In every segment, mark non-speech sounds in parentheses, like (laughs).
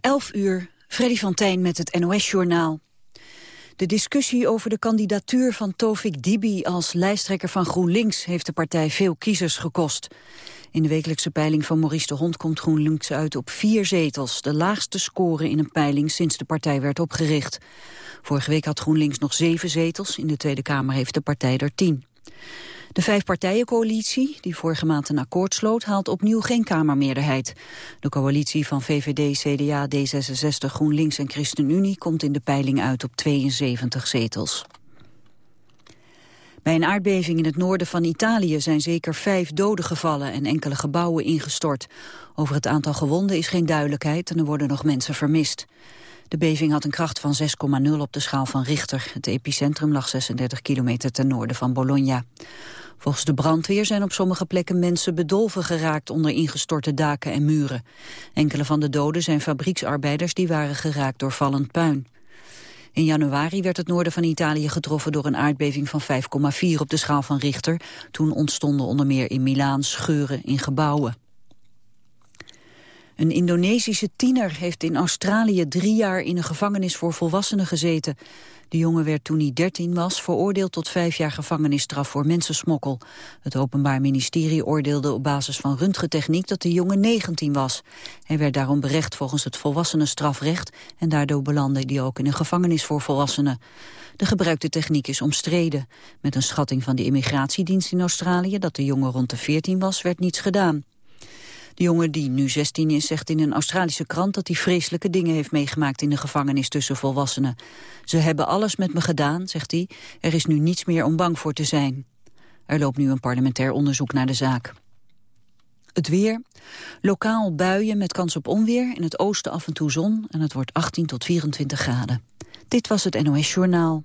11 uur, Freddy van Tijn met het NOS-journaal. De discussie over de kandidatuur van Tovik Dibi als lijsttrekker van GroenLinks heeft de partij veel kiezers gekost. In de wekelijkse peiling van Maurice de Hond komt GroenLinks uit op vier zetels, de laagste score in een peiling sinds de partij werd opgericht. Vorige week had GroenLinks nog zeven zetels, in de Tweede Kamer heeft de partij er tien. De vijfpartijencoalitie, die vorige maand een akkoord sloot, haalt opnieuw geen Kamermeerderheid. De coalitie van VVD, CDA, D66, GroenLinks en ChristenUnie komt in de peiling uit op 72 zetels. Bij een aardbeving in het noorden van Italië zijn zeker vijf doden gevallen en enkele gebouwen ingestort. Over het aantal gewonden is geen duidelijkheid en er worden nog mensen vermist. De beving had een kracht van 6,0 op de schaal van Richter. Het epicentrum lag 36 kilometer ten noorden van Bologna. Volgens de brandweer zijn op sommige plekken mensen bedolven geraakt onder ingestorte daken en muren. Enkele van de doden zijn fabrieksarbeiders die waren geraakt door vallend puin. In januari werd het noorden van Italië getroffen door een aardbeving van 5,4 op de schaal van Richter. Toen ontstonden onder meer in Milaan scheuren in gebouwen. Een Indonesische tiener heeft in Australië drie jaar in een gevangenis voor volwassenen gezeten. De jongen werd toen hij 13 was veroordeeld tot vijf jaar gevangenisstraf voor mensensmokkel. Het Openbaar Ministerie oordeelde op basis van röntgentechniek dat de jongen 19 was. Hij werd daarom berecht volgens het volwassenenstrafrecht en daardoor belandde hij ook in een gevangenis voor volwassenen. De gebruikte techniek is omstreden. Met een schatting van de immigratiedienst in Australië dat de jongen rond de 14 was, werd niets gedaan. De jongen die nu 16 is zegt in een Australische krant dat hij vreselijke dingen heeft meegemaakt in de gevangenis tussen volwassenen. Ze hebben alles met me gedaan, zegt hij. Er is nu niets meer om bang voor te zijn. Er loopt nu een parlementair onderzoek naar de zaak. Het weer. Lokaal buien met kans op onweer. In het oosten af en toe zon. En het wordt 18 tot 24 graden. Dit was het NOS Journaal.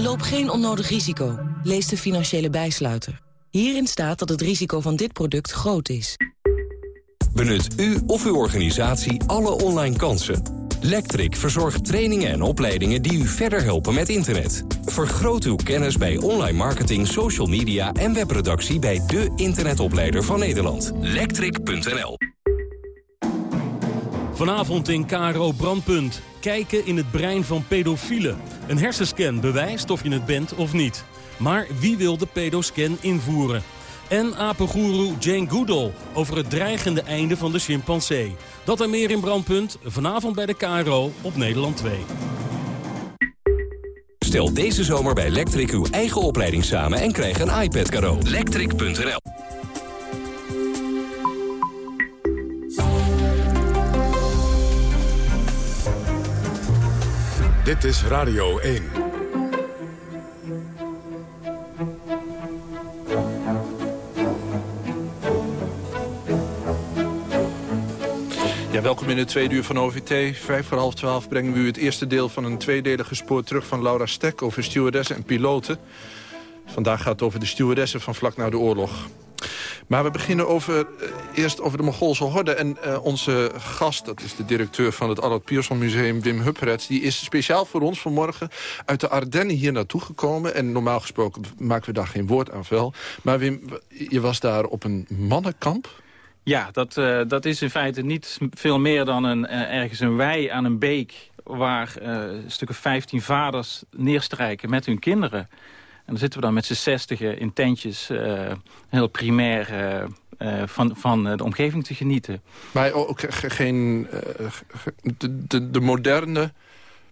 Loop geen onnodig risico. Lees de financiële bijsluiter. Hierin staat dat het risico van dit product groot is. Benut u of uw organisatie alle online kansen. Lectric verzorgt trainingen en opleidingen die u verder helpen met internet. Vergroot uw kennis bij online marketing, social media en webproductie bij de internetopleider van Nederland. Lectric.nl Vanavond in KRO Brandpunt. Kijken in het brein van pedofielen. Een hersenscan bewijst of je het bent of niet. Maar wie wil de pedoscan invoeren? En apengoeroe Jane Goodall over het dreigende einde van de chimpansee. Dat en meer in Brandpunt, vanavond bij de KRO op Nederland 2. Stel deze zomer bij Electric uw eigen opleiding samen en krijg een iPad cadeau. Electric.nl Dit is Radio 1. Ja, welkom in het tweede uur van OVT. Vijf voor half twaalf brengen we u het eerste deel van een tweedelige spoor terug van Laura Stek over stewardessen en piloten. Vandaag gaat het over de stewardessen van vlak na de oorlog. Maar we beginnen over, eh, eerst over de Mongoolse horde. En uh, onze gast, dat is de directeur van het Allard Pierson Museum, Wim Hupperets... die is speciaal voor ons vanmorgen uit de Ardennen hier naartoe gekomen. En normaal gesproken maken we daar geen woord aan vuil. Maar Wim, je was daar op een mannenkamp... Ja, dat, uh, dat is in feite niet veel meer dan een, ergens een wei aan een beek... waar stukken 15 vaders neerstrijken met hun kinderen. En dan zitten we dan met z'n zestigen in tentjes, heel primair... van, van de omgeving te genieten. Maar ook geen... De, de, de moderne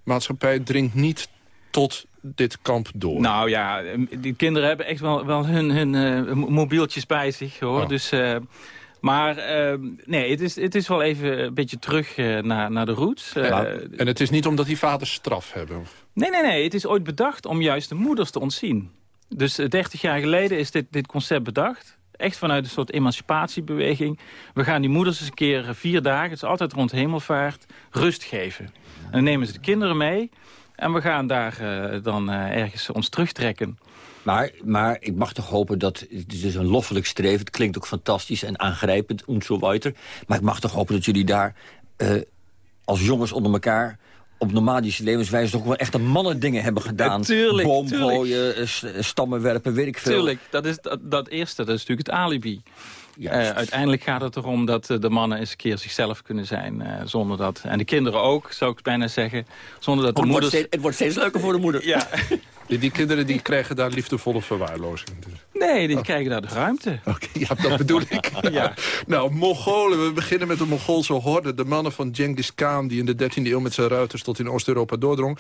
maatschappij dringt niet tot dit kamp door? Nou ja, die kinderen hebben echt wel, wel hun, hun uh, mobieltjes bij zich, hoor. Oh. Dus maar uh, nee, het is, het is wel even een beetje terug uh, naar, naar de roots. Uh, ja, en het is niet omdat die vaders straf hebben? Nee, nee, nee. Het is ooit bedacht om juist de moeders te ontzien. Dus 30 jaar geleden is dit, dit concept bedacht. Echt vanuit een soort emancipatiebeweging. We gaan die moeders eens een keer vier dagen, het is altijd rond hemelvaart, rust geven. En dan nemen ze de kinderen mee en we gaan daar dan ergens ons terugtrekken. Maar, maar ik mag toch hopen dat... Het is dus een loffelijk streven. Het klinkt ook fantastisch en aangrijpend en zo weiter. Maar ik mag toch hopen dat jullie daar uh, als jongens onder elkaar op nomadische levenswijze toch wel echte mannen dingen hebben gedaan. tuurlijk, Boom tuurlijk. gooien, stammen werpen, weet ik veel. Tuurlijk, dat, is, dat, dat eerste, dat is natuurlijk het alibi. Uh, uiteindelijk gaat het erom dat de mannen eens een keer zichzelf kunnen zijn. Uh, zonder dat, en de kinderen ook, zou ik bijna zeggen. Zonder dat de het, moeders... wordt steeds, het wordt steeds leuker voor de moeder. Ja. (laughs) Die, die, kinderen die krijgen daar liefdevolle verwaarlozing. Dus. Nee, die oh. krijgen daar de ruimte. Oké, okay, ja, dat bedoel ik. (laughs) ja. Nou, Mongolen. We beginnen met de Mongoolse horde. De mannen van Genghis Khan die in de 13e eeuw met zijn ruiters tot in Oost-Europa doordrong.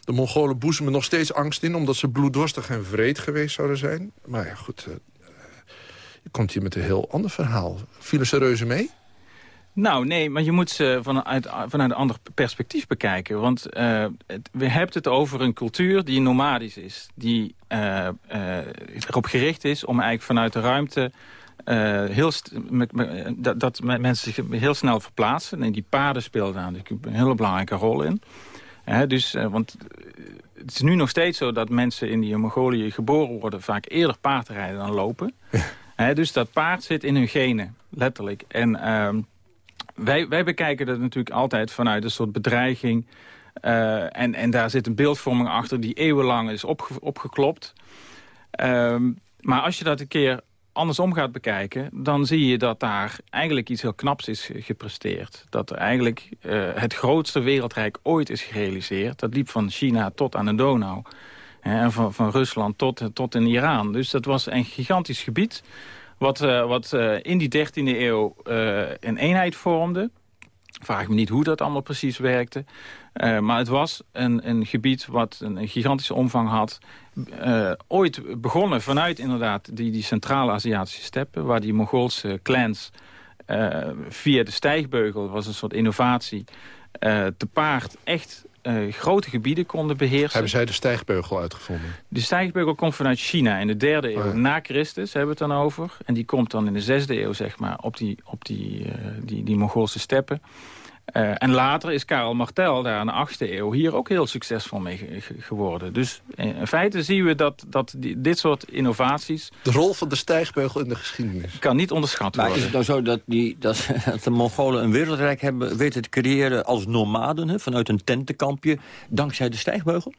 De Mongolen boezemen nog steeds angst in... omdat ze bloeddorstig en vreed geweest zouden zijn. Maar ja, goed... Uh, komt hier met een heel ander verhaal. Vielen ze reuze mee? Nou, nee, maar je moet ze vanuit, vanuit een ander perspectief bekijken. Want uh, het, we hebben het over een cultuur die nomadisch is. Die uh, uh, erop gericht is om eigenlijk vanuit de ruimte... heel met, met, dat, dat mensen zich heel snel verplaatsen. En die paarden spelen daar natuurlijk een hele belangrijke rol in. dus, want het is nu nog steeds zo dat mensen in die Mongolië geboren worden... vaak eerder paardrijden dan lopen. Dus dat paard zit in hun genen, letterlijk. En... Wij, wij bekijken dat natuurlijk altijd vanuit een soort bedreiging. Uh, en, en daar zit een beeldvorming achter die eeuwenlang is opge, opgeklopt. Um, maar als je dat een keer andersom gaat bekijken... dan zie je dat daar eigenlijk iets heel knaps is gepresteerd. Dat er eigenlijk uh, het grootste wereldrijk ooit is gerealiseerd. Dat liep van China tot aan de Donau. En van, van Rusland tot, tot in Iran. Dus dat was een gigantisch gebied wat, uh, wat uh, in die 13e eeuw uh, een eenheid vormde. Vraag me niet hoe dat allemaal precies werkte. maar het was een, een gebied wat een, gigantische omvang had. ooit begonnen vanuit inderdaad die, die Centraal-Aziatische steppen... waar die Mongoolse clans via de stijgbeugel, was een soort innovatie... te paard echt uh, grote gebieden konden beheersen. Hebben zij de stijgbeugel uitgevonden? De stijgbeugel komt vanuit China in de derde eeuw. Oh ja. Na Christus hebben we het dan over. En die komt dan in de zesde eeuw zeg maar, op die, op die, uh, die, die Mongoolse steppen. Uh, en later is Karel Martel daar in de 8e eeuw hier ook heel succesvol mee ge ge geworden. Dus in feite zien we dat, dat die, dit soort innovaties... De rol van de stijgbeugel in de geschiedenis. Kan niet onderschat maar worden. Maar is het nou zo dat, die, dat, (laughs) dat de Mongolen een wereldrijk hebben weten te creëren als nomaden... Hè, vanuit een tentenkampje, dankzij de stijgbeugel?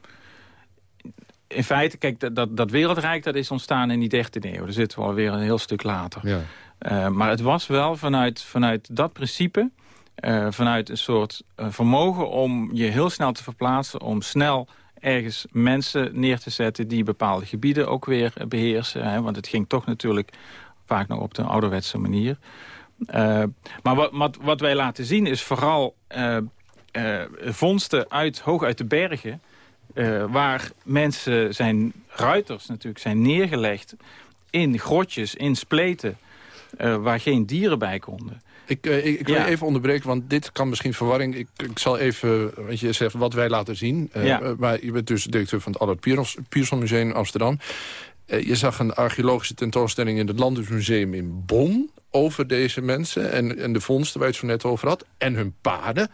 In feite, kijk, dat, dat, dat wereldrijk dat is ontstaan in die 13e eeuw. Daar zitten we alweer een heel stuk later. Ja. Uh, maar het was wel vanuit, vanuit dat principe... Uh, vanuit een soort uh, vermogen om je heel snel te verplaatsen... om snel ergens mensen neer te zetten die bepaalde gebieden ook weer beheersen. Hè, want het ging toch natuurlijk vaak nog op de ouderwetse manier. Maar wat, wat, wat, wij laten zien is vooral vondsten uit, hoog uit de bergen... waar mensen zijn ruiters natuurlijk zijn neergelegd in grotjes, in spleten... waar geen dieren bij konden. Ik, uh, ik, ik wil ja. even onderbreken, want dit kan misschien verwarring. Ik, ik zal even, wat je zegt, wat wij laten zien. Uh, ja. uh, maar je bent dus directeur van het Allard Pierson Museum in Amsterdam. je zag een archeologische tentoonstelling in het Landesmuseum in Bonn... over deze mensen en, en de vondsten waar je het zo net over had. En hun paarden.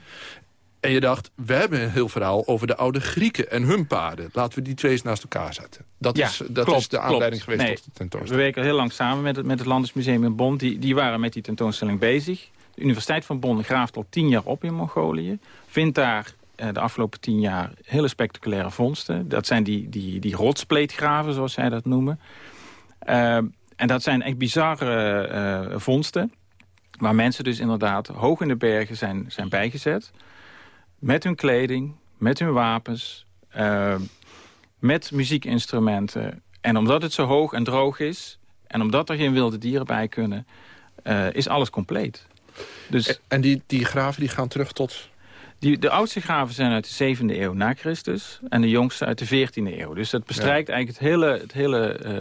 En je dacht, we hebben een heel verhaal over de oude Grieken en hun paarden. Laten we die twee eens naast elkaar zetten. Dat, ja, is, dat klopt, is de aanleiding klopt. geweest nee, tot de tentoonstelling. We werken heel lang samen met het, met het Landesmuseum in Bonn. Die, die waren met die tentoonstelling bezig. De Universiteit van Bonn graaft al tien jaar op in Mongolië. Vindt daar eh, de afgelopen tien jaar hele spectaculaire vondsten. Dat zijn die, die, die rotspleetgraven, zoals zij dat noemen. Uh, en dat zijn echt bizarre uh, vondsten. Waar mensen dus inderdaad hoog in de bergen zijn, zijn bijgezet. Met hun kleding, met hun wapens, uh, met muziekinstrumenten. En omdat het zo hoog en droog is... en omdat er geen wilde dieren bij kunnen... Uh, is alles compleet. Dus, en die, die graven die gaan terug tot... Die, de oudste graven zijn uit de 7e eeuw na Christus en de jongste uit de 14e eeuw. Dus dat bestrijkt ja. eigenlijk het hele, het hele, uh,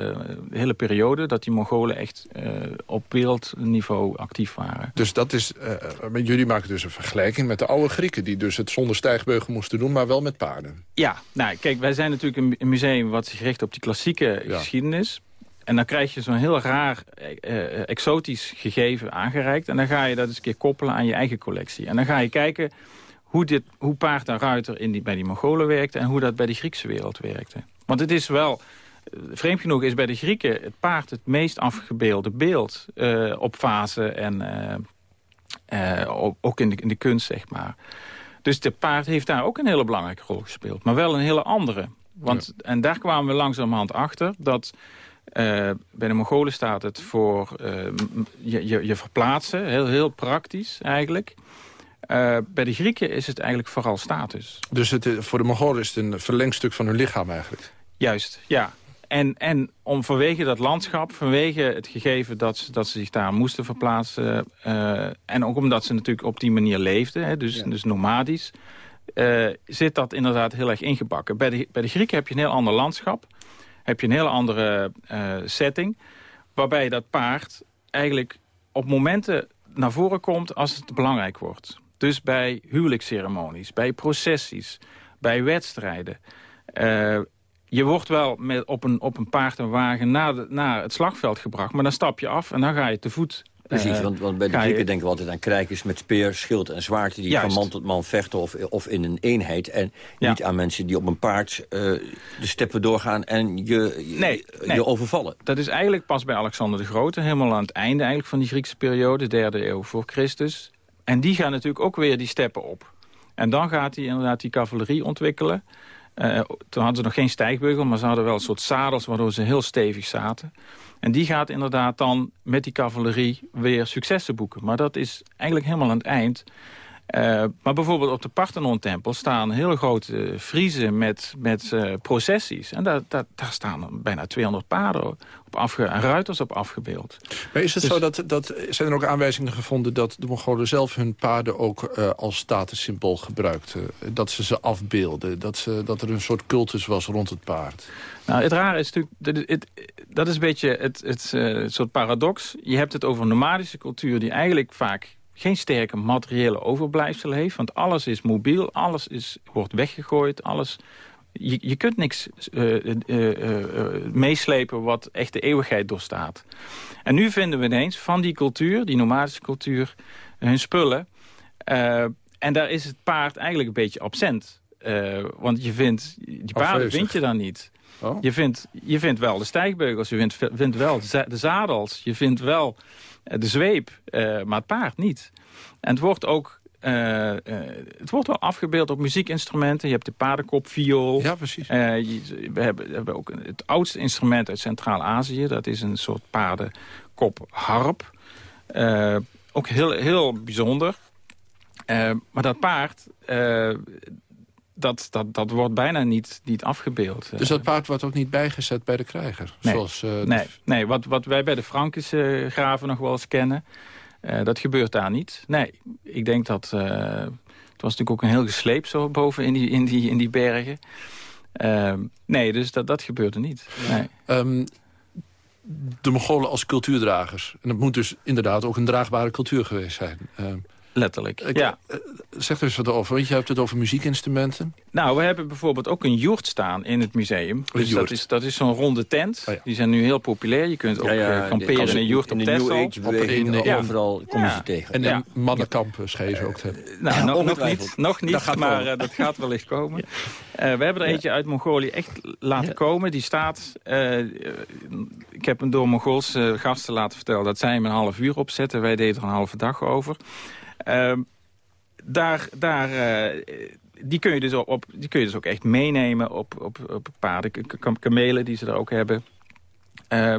de hele periode dat die Mongolen echt uh, op wereldniveau actief waren. Dus dat is, uh, jullie maken dus een vergelijking met de oude Grieken... die dus het zonder stijgbeugel moesten doen, maar wel met paarden. Ja, nou kijk, wij zijn natuurlijk een, museum wat zich richt op die klassieke ja. geschiedenis... en dan krijg je zo'n heel raar, exotisch gegeven aangereikt. En dan ga je dat eens een keer koppelen aan je eigen collectie. En dan ga je kijken hoe, dit, hoe paard en ruiter in die, bij die Mongolen werkte... en hoe dat bij de Griekse wereld werkte. Want het is wel... Vreemd genoeg is bij de Grieken het paard het meest afgebeelde beeld... op fase en ook in de, in de kunst, zeg maar. Dus de paard heeft daar ook een hele belangrijke rol gespeeld. Maar wel een hele andere. Want, En daar kwamen we langzamerhand achter dat... Uh, bij de Mongolen staat het voor uh, je, je, je, verplaatsen. Heel, heel praktisch eigenlijk. Uh, bij de Grieken is het eigenlijk vooral status. Dus het, voor de Mongolen is het een verlengstuk van hun lichaam eigenlijk? Juist, ja. En, en om vanwege dat landschap, vanwege het gegeven dat ze, dat ze zich daar moesten verplaatsen... Uh, en ook omdat ze natuurlijk op die manier leefden, hè, dus, dus nomadisch... Uh, zit dat inderdaad heel erg ingebakken. Bij de, bij de Grieken heb je een heel ander landschap. Heb je een heel andere setting. Waarbij dat paard eigenlijk op momenten naar voren komt als het belangrijk wordt. Dus bij huwelijksceremonies, bij processies, bij wedstrijden. Uh, je wordt wel met, op, een, op een paard en wagen naar, de, naar het slagveld gebracht. Maar dan stap je af en dan ga je te voet. Precies, uh, want, want, bij de Grieken je... denken we altijd aan krijgers met speer, schild en zwaard... die Juist. van man tot man vechten of, of in een eenheid. En ja. niet aan mensen die op een paard uh, de steppen doorgaan en je, nee, je, nee. overvallen. Dat is eigenlijk pas bij Alexander de Grote, helemaal aan het einde eigenlijk van die Griekse periode... derde eeuw voor Christus. En die gaan natuurlijk ook weer die steppen op. En dan gaat hij inderdaad die cavalerie ontwikkelen... Uh, toen hadden ze nog geen stijgbeugel, maar ze hadden wel een soort zadels... waardoor ze heel stevig zaten. En die gaat inderdaad dan met die cavalerie weer successen boeken. Maar dat is eigenlijk helemaal aan het eind. Uh, maar bijvoorbeeld op de Parthenon-tempel staan hele grote friezen met, met uh, processies. En daar, daar, daar staan bijna 200 paarden op afge en ruiters op afgebeeld. Maar is het dus, zo dat, dat, zijn er ook aanwijzingen gevonden... dat de Mongolen zelf hun paarden ook uh, als statussymbool gebruikten? Dat ze ze afbeelden? Dat, ze, dat er een soort cultus was rond het paard? Nou, het rare is natuurlijk... Het, het, dat is een beetje het, het, het soort paradox. Je hebt het over een nomadische cultuur die eigenlijk vaak geen sterke materiële overblijfselen heeft. Want alles is mobiel, alles is, wordt weggegooid, alles... Je, je kunt niks uh, uh, uh, meeslepen wat echt de eeuwigheid doorstaat. En nu vinden we ineens van die cultuur, die nomadische cultuur, hun spullen. en daar is het paard eigenlijk een beetje absent. want je vindt, die paarden vind je dan niet. Oh. Je, vindt, je vindt wel de stijgbeugels, je vindt, vindt wel de zadels, je vindt wel de zweep, uh, maar het paard niet. En het wordt ook uh, uh, het wordt wel afgebeeld op muziekinstrumenten. Je hebt de paardenkop, viool. Ja, precies. Je, we, hebben, we hebben ook het oudste instrument uit Centraal-Azië. Dat is een soort paardenkop harp. ook heel, heel bijzonder. maar dat paard, dat, dat, dat wordt bijna niet, niet afgebeeld. Dus dat paard wordt ook niet bijgezet bij de krijger? Nee, zoals, uh, nee, nee wat, wat wij bij de Frankische graven nog wel eens kennen... Uh, dat gebeurt daar niet. Nee, ik denk dat... Uh, het was natuurlijk ook een heel gesleep zo boven in die, in die, in die bergen. nee, dus dat, dat gebeurde niet. Nee. Um, de Mongolen als cultuurdragers. En dat moet dus inderdaad ook een draagbare cultuur geweest zijn. Um, Letterlijk, ik, ja. Zeg er eens wat over, want je hebt het over muziekinstrumenten. Nou, we hebben bijvoorbeeld ook een joert staan in het museum. Dus dat is, dat is zo'n ronde tent. Oh ja. Die zijn nu heel populair. Je kunt ook ja, ja, kamperen in een joert op Texel. In, overal kom je ze tegen. En in mannenkampen schreef ze ook te hebben. Nou, (laughs) nog, nog, niet, nog niet, dat maar uh, dat gaat wellicht komen. (laughs) Uh, we hebben er eentje uit Mongolië echt laten komen. Die staat... Uh, ik heb hem door Mongoolse gasten laten vertellen... dat zij hem een half uur opzetten. Wij deden er een halve dag over. Uh, daar, daar, uh, die, kun je dus op, die kun je dus ook echt meenemen op, op, op paarden, kamelen die ze er ook hebben. Uh,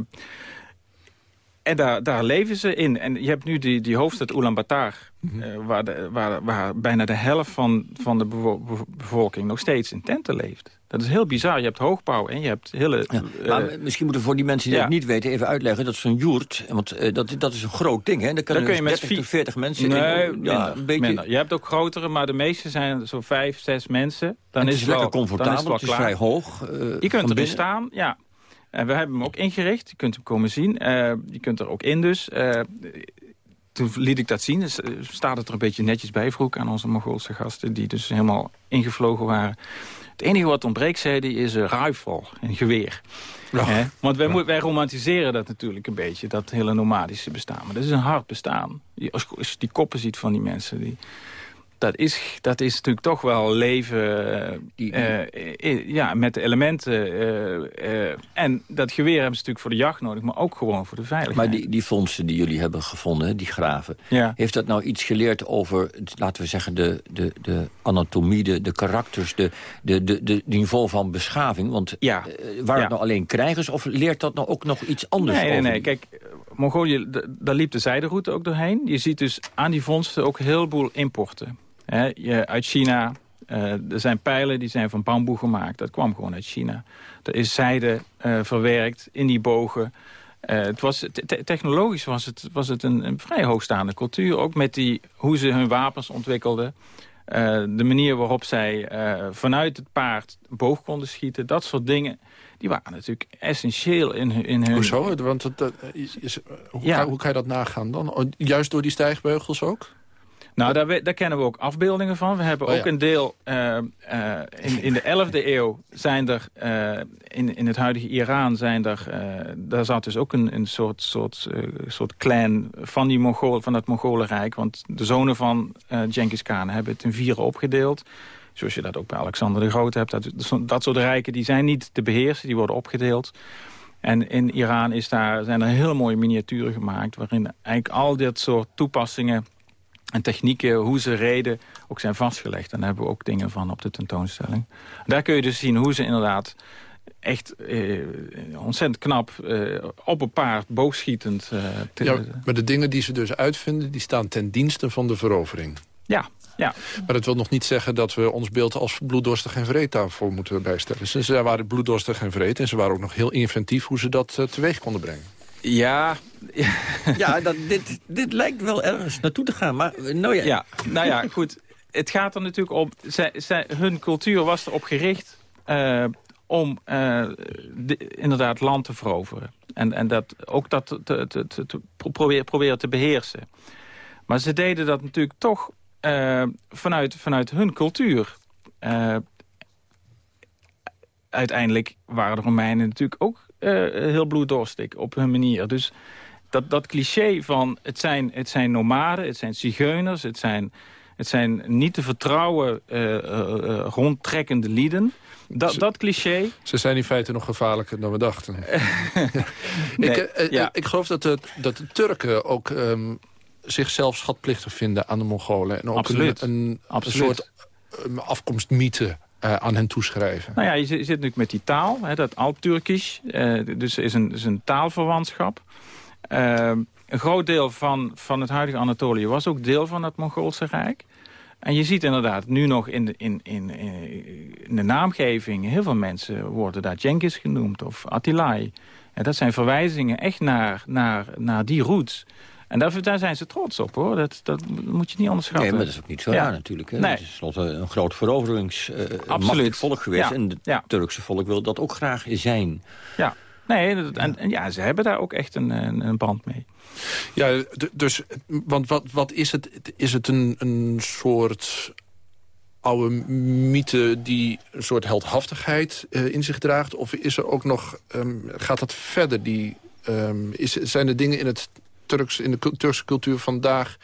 en daar, daar leven ze in. En je hebt nu die, die hoofdstad Ulaanbaatar... Mm -hmm. uh, waar, de, waar, waar bijna de helft van, van de bevolking nog steeds in tenten leeft. Dat is heel bizar. Je hebt hoogbouw en je hebt hele... Ja, maar uh, misschien moeten we voor die mensen die ja. dat niet weten... even uitleggen dat zo'n joert... want uh, dat, dat is een groot ding, hè? Daar kunnen kun je met 30 tot 40 mensen nee, in. Ja, minder, een beetje... Minder. Je hebt ook grotere, maar de meeste zijn zo'n vijf, zes mensen. Dan het is het lekker wel, comfortabel, is het, het is vrij hoog. Je kunt erin staan, ja. En we hebben hem ook ingericht. Je kunt hem komen zien. je kunt er ook in dus. toen liet ik dat zien. Dus, staat het er een beetje netjes bij, vroeg aan onze Mongoolse gasten... die dus helemaal ingevlogen waren. Het enige wat ontbreekt, zei hij, is een rifle, een geweer. Want wij, wij, romantiseren dat natuurlijk een beetje, dat hele nomadische bestaan. Maar dat is een hard bestaan. Als, als je die koppen ziet van die mensen... Die, dat is, dat is natuurlijk toch wel leven uh, ja, met de elementen. Uh, en dat geweer hebben ze natuurlijk voor de jacht nodig, maar ook gewoon voor de veiligheid. Maar die, die fondsen die jullie hebben gevonden, die graven... Ja. heeft dat nou iets geleerd over, laten we zeggen, de, de, de anatomie, de, de karakters... de, de, de, de niveau van beschaving? Want ja. waren het nou alleen krijgers of leert dat nou ook nog iets anders nee, over? Nee, nee, kijk, Mongolië, daar liep de zijderoute ook doorheen. Je ziet dus aan die vondsten ook heel veel importen je, uit China, uh, er zijn pijlen die zijn van bamboe gemaakt. Dat kwam gewoon uit China. Er is zijde uh, verwerkt in die bogen. Uh, het was, technologisch was het, was het een, een, vrij hoogstaande cultuur. Ook met die, hoe ze hun wapens ontwikkelden. de manier waarop zij vanuit het paard boog konden schieten. Dat soort dingen. Die waren natuurlijk essentieel in, in hun... Hoezo? Want het, is, hoe, ja. kan, hoe kan je dat nagaan dan? Juist door die stijgbeugels ook? Nou, daar, daar, kennen we ook afbeeldingen van. We hebben oh, ook een deel... Uh, uh, in, in de 11e eeuw zijn er... Uh, in, in het huidige Iran zijn er... daar zat dus ook een, een soort, soort, soort clan van, die Mongool, van het Mongolenrijk. Want de zonen van Genghis Khan hebben het in vieren opgedeeld. Zoals je dat ook bij Alexander de Grote hebt. Dat, dat soort rijken die zijn niet te beheersen, die worden opgedeeld. En in Iran is daar, zijn er hele mooie miniaturen gemaakt... waarin eigenlijk al dit soort toepassingen en technieken, hoe ze reden, ook zijn vastgelegd. En daar hebben we ook dingen van op de tentoonstelling. Daar kun je dus zien hoe ze inderdaad echt eh, ontzettend knap eh, op een paard, boogschietend... Eh, ja, maar de dingen die ze dus uitvinden, die staan ten dienste van de verovering. Ja, ja. Maar dat wil nog niet zeggen dat we ons beeld als bloeddorstig en vreed daarvoor moeten bijstellen. Ze waren bloeddorstig en vreed en ze waren ook nog heel inventief hoe ze dat teweeg konden brengen. Ja. (laughs) Ja, dat, dit, dit lijkt wel ergens naartoe te gaan. Maar, nou ja. ja. Nou ja, goed. Het gaat er natuurlijk om... Zij, zij, hun cultuur was erop gericht... Uh, om uh, de, inderdaad land te veroveren. En, en dat, ook dat te, te, te, te proberen, proberen te beheersen. Maar ze deden dat natuurlijk toch uh, vanuit, vanuit hun cultuur. uiteindelijk waren de Romeinen natuurlijk ook heel bloeddorstig op hun manier. Dus dat, dat cliché van het zijn, het zijn nomaden, het zijn zigeuners... het zijn, het zijn niet te vertrouwen uh, rondtrekkende lieden... Dat, dat cliché... Ze zijn in feite nog gevaarlijker dan we dachten. (laughs) nee, ik, ja. ik geloof dat de, dat de Turken ook um, zichzelf schatplichtig vinden aan de Mongolen. En ook Absoluut. een, een, een soort um, afkomstmythe uh, aan hen toeschrijven. Nou ja, je zit, natuurlijk met die taal, hè, dat Alt-Turkisch. Uh, dus is een, is een taalverwantschap. Uh, een groot deel van, van het huidige Anatolië was ook deel van het Mongoolse Rijk. En je ziet inderdaad nu nog in de, in, in, in de naamgeving... heel veel mensen worden daar Genghis genoemd of Attilai. En dat zijn verwijzingen echt naar, naar, naar die roots... En daar, daar, zijn ze trots op, hoor. Dat, dat moet je niet onderschatten. Nee, maar dat is ook niet zo raar natuurlijk. Hè? Nee. Het is tenslotte een groot veroverings uh, volk geweest. En het Turkse volk wil dat ook graag zijn. Ja, nee, en, en, ja, ze hebben daar ook echt een, een, een band mee. Ja, dus, want wat, wat is het? Is het een, een soort oude mythe die een soort heldhaftigheid uh, in zich draagt? Of is er ook nog, um, gaat dat verder? Die, um, is, zijn er dingen in het Turks, in de Turkse cultuur vandaag...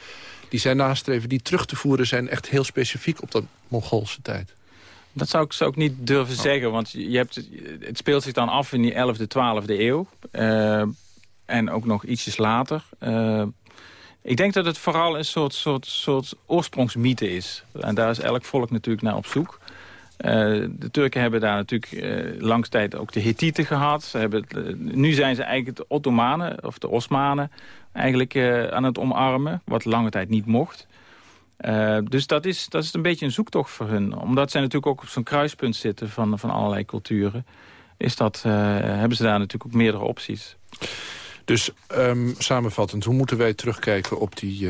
die zij nastreven, die terug te voeren zijn... echt heel specifiek op de Mongoolse tijd? Dat zou ik, zou ik niet durven oh. zeggen, want je hebt, het speelt zich dan af in die 11e, 12e eeuw. Uh, en ook nog ietsjes later. Uh, ik denk dat het vooral een soort, soort, soort oorsprongsmythe is. En daar is elk volk natuurlijk naar op zoek. Uh, de Turken hebben daar natuurlijk uh, ook de Hittieten gehad. Ze hebben, nu zijn ze eigenlijk de Ottomanen, of de Osmanen eigenlijk aan het omarmen. Wat lange tijd niet mocht. Dus dat is, dat is een beetje een zoektocht voor hun. Omdat zij natuurlijk ook op zo'n kruispunt zitten van, van allerlei culturen. Is dat, hebben ze daar natuurlijk ook meerdere opties. Dus um, samenvattend, hoe moeten wij terugkijken op die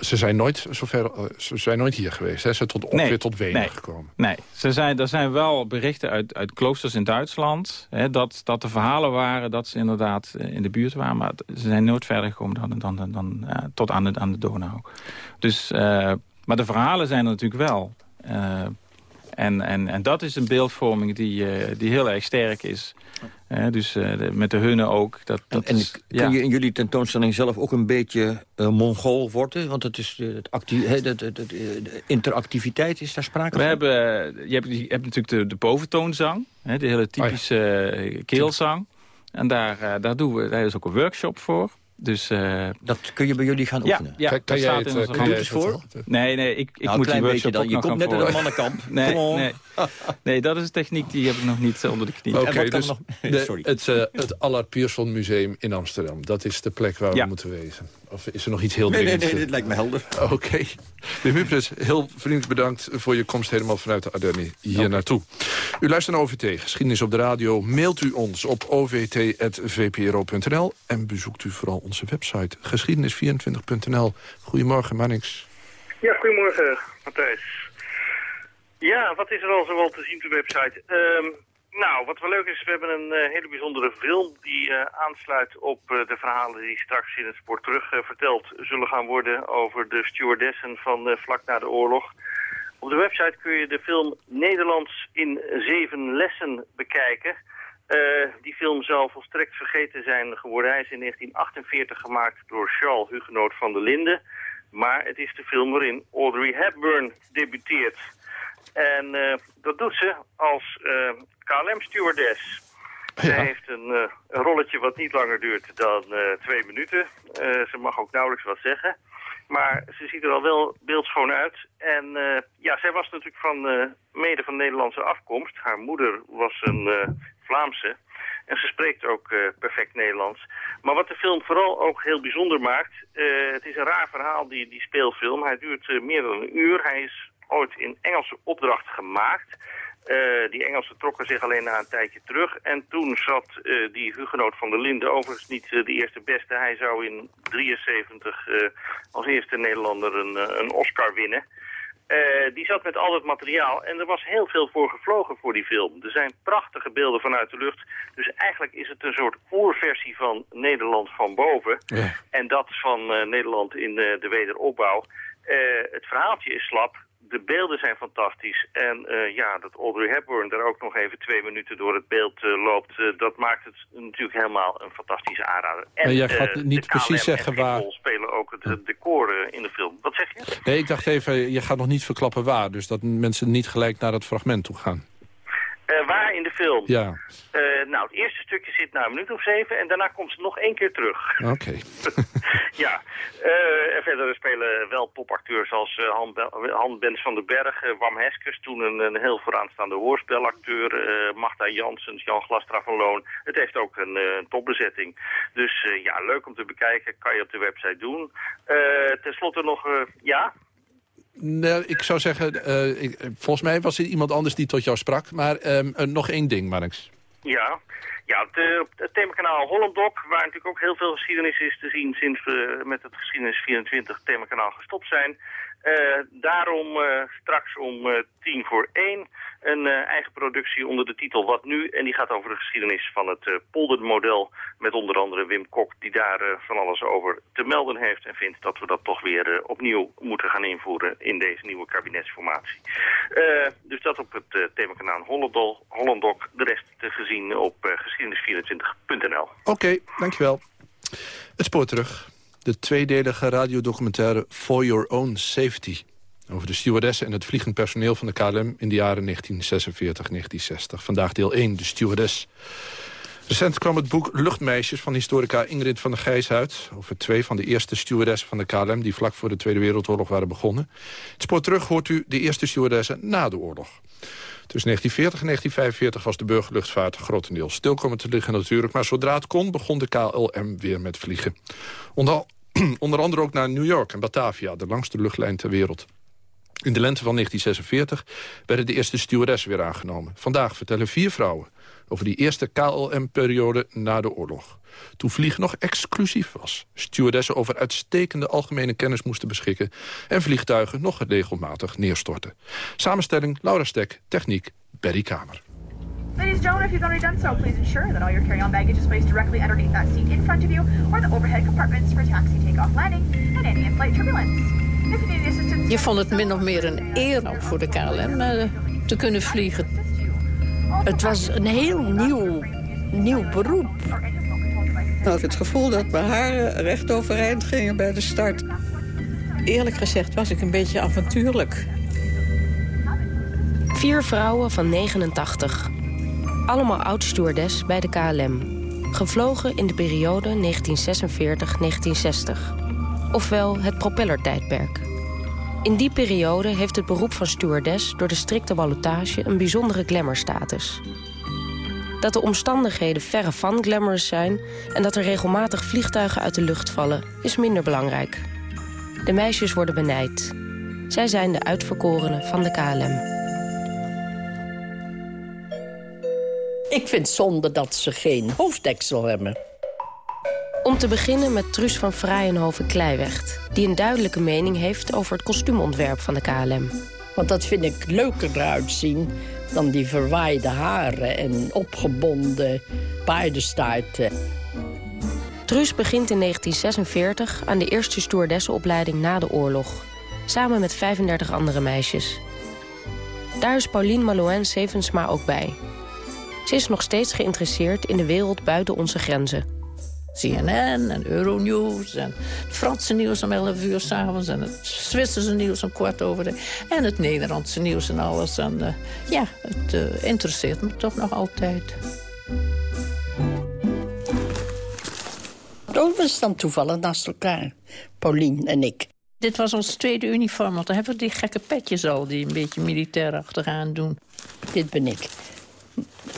Ze zijn nooit, zover, uh, ze zijn nooit hier geweest. Hè? Ze zijn tot, ongeveer nee, tot Wenen nee, gekomen. Nee, ze zijn, er zijn wel berichten uit, uit kloosters in Duitsland... Hè, dat, dat er verhalen waren dat ze inderdaad in de buurt waren. Maar ze zijn nooit verder gekomen dan, dan, dan, dan tot aan de, aan de Donau. Dus, maar de verhalen zijn er natuurlijk wel. En, en, en dat is een beeldvorming die, die heel erg sterk is. Dus uh, de, met de hunnen ook. Dat, dat en, is, kun je in jullie tentoonstelling zelf ook een beetje Mongool worden? Want het is, het actie, he, de, interactiviteit is daar sprake We van? Hebben, je, hebt, je hebt natuurlijk de, de boventoonzang. Hè, de hele typische oh keelzang. En daar, daar doen we, daar is ook een workshop voor. Dus, uh, dat kun je bij jullie gaan oefenen? Ja, ja kan, kan dat jij staat het, in kan jij het voor? Nee, nee, ik, ik nou, moet die workshop dan. Je komt net uit een mannenkamp. nee, nee, nee, dat is een techniek die heb ik nog niet onder de knie. Oké, okay, dus nog... de, het, uh, het Allard Pierson Museum in Amsterdam. Dat is de plek waar ja. we moeten wezen. Of is er nog iets heel nee, dringends? Nee, nee, dit lijkt me helder. (laughs) Oké. Okay. De heel vriendelijk bedankt voor je komst helemaal vanuit de Ardennen hier okay. naartoe. U luistert naar OVT, geschiedenis op de radio. Mailt u ons op ovt.vpro.nl en bezoekt u vooral onze website geschiedenis24.nl. Goedemorgen, Mannix. Ja, goedemorgen, Matthijs. Ja, wat is er al zoal te zien op de website? Um, nou, wat wel leuk is, we hebben een uh, hele bijzondere film die uh, aansluit op uh, de verhalen die straks in het spoor terug verteld zullen gaan worden over de stewardessen van vlak na de oorlog. Op de website kun je de film Nederlands in zeven lessen bekijken. die film zal volstrekt vergeten zijn geworden. Hij is in 1948 gemaakt door Charles Huguenot van der Linden. Maar het is de film waarin Audrey Hepburn debuteert. En dat doet ze als KLM-stewardess. Ja. Ze heeft een, uh, een, rolletje wat niet langer duurt dan twee minuten. ze mag ook nauwelijks wat zeggen. Maar ze ziet er al wel beeldschoon uit. En ja, zij was natuurlijk van, mede van Nederlandse afkomst. Haar moeder was een Vlaamse. En ze spreekt ook uh, perfect Nederlands. Maar wat de film vooral ook heel bijzonder maakt... Uh, het is een raar verhaal, die, die speelfilm. Hij duurt uh, meer dan een uur. Hij is ooit in Engelse opdracht gemaakt. Die Engelsen trokken zich alleen na een tijdje terug. En toen zat die Hugenoot van der Linden, overigens niet de eerste beste. Hij zou in 73 als eerste Nederlander een, een Oscar winnen. Die zat met al het materiaal en er was heel veel voor gevlogen voor die film. Er zijn prachtige beelden vanuit de lucht. Dus eigenlijk is het een soort oerversie van Nederland van boven. Ja. En dat van Nederland in de wederopbouw. het verhaaltje is slap. De beelden zijn fantastisch. En ja, dat Audrey Hepburn daar ook nog even twee minuten door het beeld loopt... dat maakt het natuurlijk helemaal een fantastische aanrader. En maar jij gaat niet precies zeggen waar... spelen ook het decor in de film. Wat zeg je? Nee, ik dacht even, je gaat nog niet verklappen waar. Dus dat mensen niet gelijk naar het fragment toe gaan. Uh, waar in de film? Ja. Uh, nou, het eerste stukje zit na een minuut of zeven en daarna komt ze nog één keer terug. Oké. Okay. (laughs) ja. Uh, en verder spelen wel topacteurs als Han, Han Bens van den Berg, Wam Heskes, toen een, een heel vooraanstaande hoorspelacteur, Magda Janssens, Jan Glastra van Loon. Het heeft ook een, een topbezetting. Dus ja, leuk om te bekijken, kan je op de website doen. Ten slotte nog, ja... Nee, ik zou zeggen, ik, volgens mij was er iemand anders die tot jou sprak. Maar um, uh, nog één ding, Marx. Ja, ja het, het themakanaal Hollandok, waar natuurlijk ook heel veel geschiedenis is te zien... sinds we met het Geschiedenis 24 themakanaal gestopt zijn. Daarom straks om tien voor één een eigen productie onder de titel Wat Nu? En die gaat over de geschiedenis van het poldermodel... met onder andere Wim Kok, die daar van alles over te melden heeft... en vindt dat we dat toch weer opnieuw moeten gaan invoeren in deze nieuwe kabinetsformatie. Dus dat op het themakanaal Hollandok, Hollandok. De rest te gezien op uh, geschiedenis24.nl. Oké, dankjewel. Het spoor terug. De tweedelige radiodocumentaire For Your Own Safety. Over de stewardessen en het vliegend personeel van de KLM in de jaren 1946-1960. Vandaag deel 1, de stewardess. Recent kwam het boek Luchtmeisjes van historica Ingrid van der Gijs uit... over twee van de eerste stewardessen van de KLM... die vlak voor de Tweede Wereldoorlog waren begonnen. Het spoor terug hoort u de eerste stewardessen na de oorlog. Tussen 1940 en 1945 was de burgerluchtvaart grotendeels stil komen te liggen natuurlijk... maar zodra het kon begon de KLM weer met vliegen. Onder, (clears throat) onder andere ook naar New York en Batavia, de langste luchtlijn ter wereld. In de lente van 1946 werden de eerste stewardessen weer aangenomen. Vandaag vertellen vier vrouwen over die eerste KLM-periode na de oorlog. Toen vliegen nog exclusief was. Stewardessen over uitstekende algemene kennis moesten beschikken... en vliegtuigen nog regelmatig neerstorten. Samenstelling Laura Stek, techniek Berry Kamer. Ladies and gentlemen, if you've already done so, please ensure that all your carry-on baggage is placed directly underneath that seat in front of you or the overhead compartments for taxi, takeoff, landing and any in-flight turbulence. Je vond het min of meer een eer om voor de KLM uh, te kunnen vliegen. Het was een heel nieuw, nieuw beroep. Ik had het gevoel dat mijn haren recht overeind gingen bij de start. Eerlijk gezegd was ik een beetje avontuurlijk. Vier vrouwen van 89. Allemaal oud-stewardess bij de KLM. Gevlogen in de periode 1946-1960. Ofwel het propellertijdperk. In die periode heeft het beroep van stewardess... door de strikte ballotage een bijzondere glamourstatus. Dat de omstandigheden verre van glamorous zijn... en dat er regelmatig vliegtuigen uit de lucht vallen, is minder belangrijk. De meisjes worden benijd. Zij zijn de uitverkorenen van de KLM. Ik vind zonde dat ze geen hoofddeksel hebben. Om te beginnen met Truus van Vrijenhoven-Kleiwecht... die een duidelijke mening heeft over het kostuumontwerp van de KLM. Want dat vind ik leuker eruit zien dan die verwaaide haren... en opgebonden paardenstaarten. Truus begint in 1946 aan de eerste stewardessenopleiding na de oorlog... samen met 35 andere meisjes. Daar is Pauline Malouin-Sevensma ook bij... Ze is nog steeds geïnteresseerd in de wereld buiten onze grenzen. CNN en Euronews en het Franse nieuws om 11 uur s'avonds... en het Zwitserse nieuws om kwart over de... en het Nederlandse nieuws en alles. En uh, ja, het uh, interesseert me toch nog altijd. Oh, we staan toevallig naast elkaar, Paulien en ik. Dit was ons tweede uniform, want dan hebben we die gekke petjes al... die een beetje militair aan doen. Dit ben ik.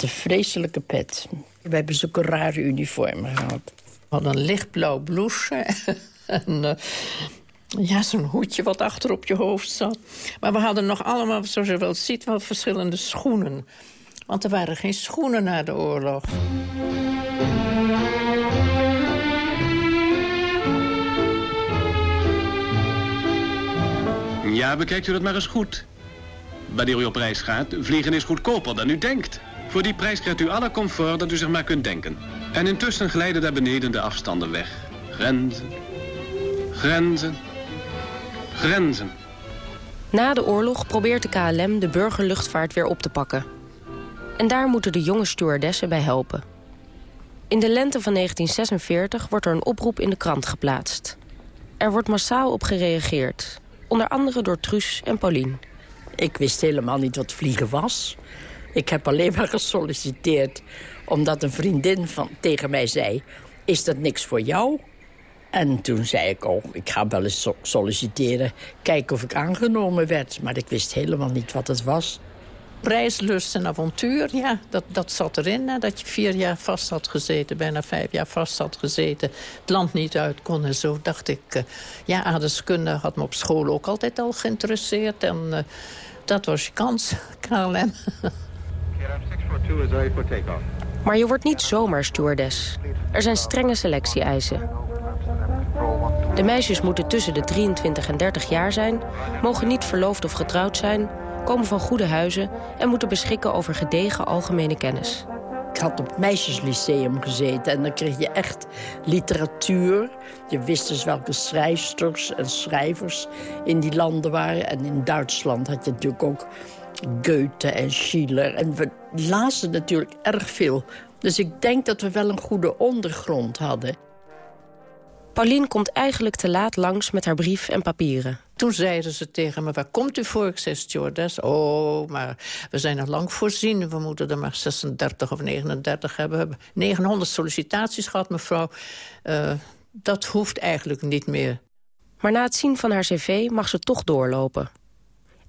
De vreselijke pet. We hebben zulke rare uniformen gehad. Hadden een lichtblauw blouse. (laughs) en uh, ja, zo'n hoedje wat achter op je hoofd zat. Maar we hadden nog allemaal, zoals je wel ziet, wel verschillende schoenen. Want er waren geen schoenen na de oorlog. Ja, bekijkt u dat maar eens goed. Wanneer u op reis gaat, vliegen is goedkoper dan u denkt. Voor die prijs krijgt u alle comfort dat u zich maar kunt denken. En intussen glijden daar beneden de afstanden weg. Grenzen, grenzen, grenzen. Na de oorlog probeert de KLM de burgerluchtvaart weer op te pakken. En daar moeten de jonge stewardessen bij helpen. In de lente van 1946 wordt er een oproep in de krant geplaatst. Er wordt massaal op gereageerd. Onder andere door Truus en Pauline. Ik wist helemaal niet wat vliegen was. Ik heb alleen maar gesolliciteerd omdat een vriendin van, tegen mij zei... is dat niks voor jou? En toen zei ik, oh, ik ga wel eens solliciteren... kijken of ik aangenomen werd. Maar ik wist helemaal niet wat het was. Prijslust en avontuur, ja, dat, dat zat erin. Dat je vier jaar vast had gezeten, bijna vijf jaar vast had gezeten. Het land niet uit kon en zo dacht ik... Uh, ja, aardeskunde had me op school ook altijd al geïnteresseerd. En uh, dat was je kans, (laughs) KLM. Maar je wordt niet zomaar stewardess. Er zijn strenge selectie-eisen. De meisjes moeten tussen de 23 en 30 jaar zijn... mogen niet verloofd of getrouwd zijn... komen van goede huizen... en moeten beschikken over gedegen algemene kennis. Ik had op het meisjeslyceum gezeten en dan kreeg je echt literatuur. Je wist dus welke schrijfsters en schrijvers in die landen waren. En in Duitsland had je natuurlijk ook Goethe en Schiller. En we lazen natuurlijk erg veel. Dus ik denk dat we wel een goede ondergrond hadden. Pauline komt eigenlijk te laat langs met haar brief en papieren. Toen zeiden ze tegen me, waar komt u voor? Ik zei, stewardess. Oh, maar we zijn nog lang voorzien. We moeten er maar 36 of 39 hebben. We hebben 900 sollicitaties gehad, mevrouw. Uh, dat hoeft eigenlijk niet meer. Maar na het zien van haar cv mag ze toch doorlopen.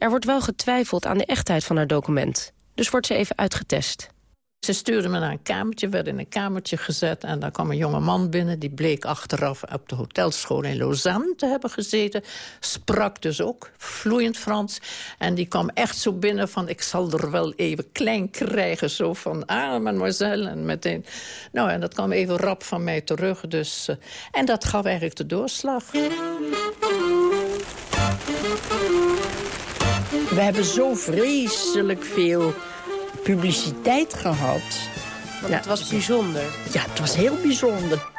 Er wordt wel getwijfeld aan de echtheid van haar document. Dus wordt ze even uitgetest. Ze stuurde me naar een kamertje, werd in een kamertje gezet... en daar kwam een jonge man binnen. Die bleek achteraf op de hotelschool in Lausanne te hebben gezeten. Sprak dus ook vloeiend Frans. En die kwam echt zo binnen van... ik zal er wel even klein krijgen, zo van... ah, mademoiselle, en meteen... Nou, en dat kwam even rap van mij terug. Dus, uh, en dat gaf eigenlijk de doorslag. We hebben zo vreselijk veel publiciteit gehad. Want ja, het was bijzonder. Ja, het was heel bijzonder.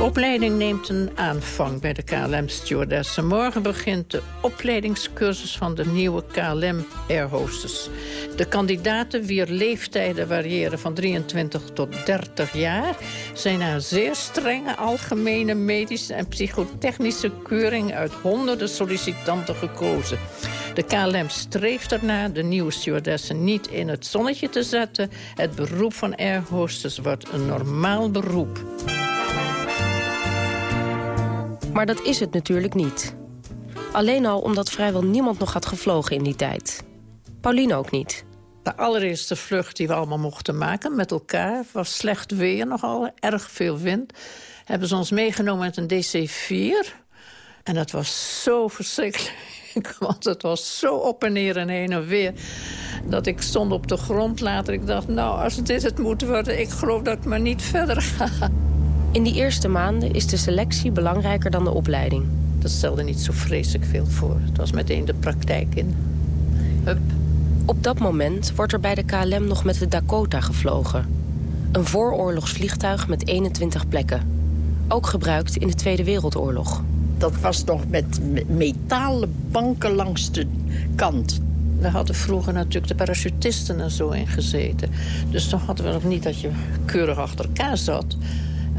Opleiding neemt een aanvang bij de KLM-stewardessen. Morgen begint de opleidingscursus van de nieuwe KLM Air Hostess. De kandidaten, wier leeftijden variëren van 23 tot 30 jaar... zijn na een zeer strenge algemene medische en psychotechnische keuring... uit honderden sollicitanten gekozen. De KLM streeft ernaar de nieuwe stewardessen niet in het zonnetje te zetten. Het beroep van air hostess wordt een normaal beroep. Maar dat is het natuurlijk niet. Alleen al omdat vrijwel niemand nog had gevlogen in die tijd. Pauline ook niet. De allereerste vlucht die we allemaal mochten maken met elkaar... was slecht weer nogal, erg veel wind. Hebben ze ons meegenomen met een DC-4. En dat was zo verschrikkelijk. (laughs) Want het was zo op en neer en heen en weer... dat ik stond op de grond later. Ik dacht, nou, als dit het moet worden... ik geloof dat ik maar niet verder ga. In die eerste maanden is de selectie belangrijker dan de opleiding. Dat stelde niet zo vreselijk veel voor. Het was meteen de praktijk in. Hup. Op dat moment wordt er bij de KLM nog met de Dakota gevlogen. Een vooroorlogsvliegtuig met 21 plekken. Ook gebruikt in de Tweede Wereldoorlog. Dat was nog met metalen banken langs de kant. We hadden vroeger natuurlijk de parachutisten en zo in gezeten. Dus dan hadden we nog niet dat je keurig achter elkaar zat.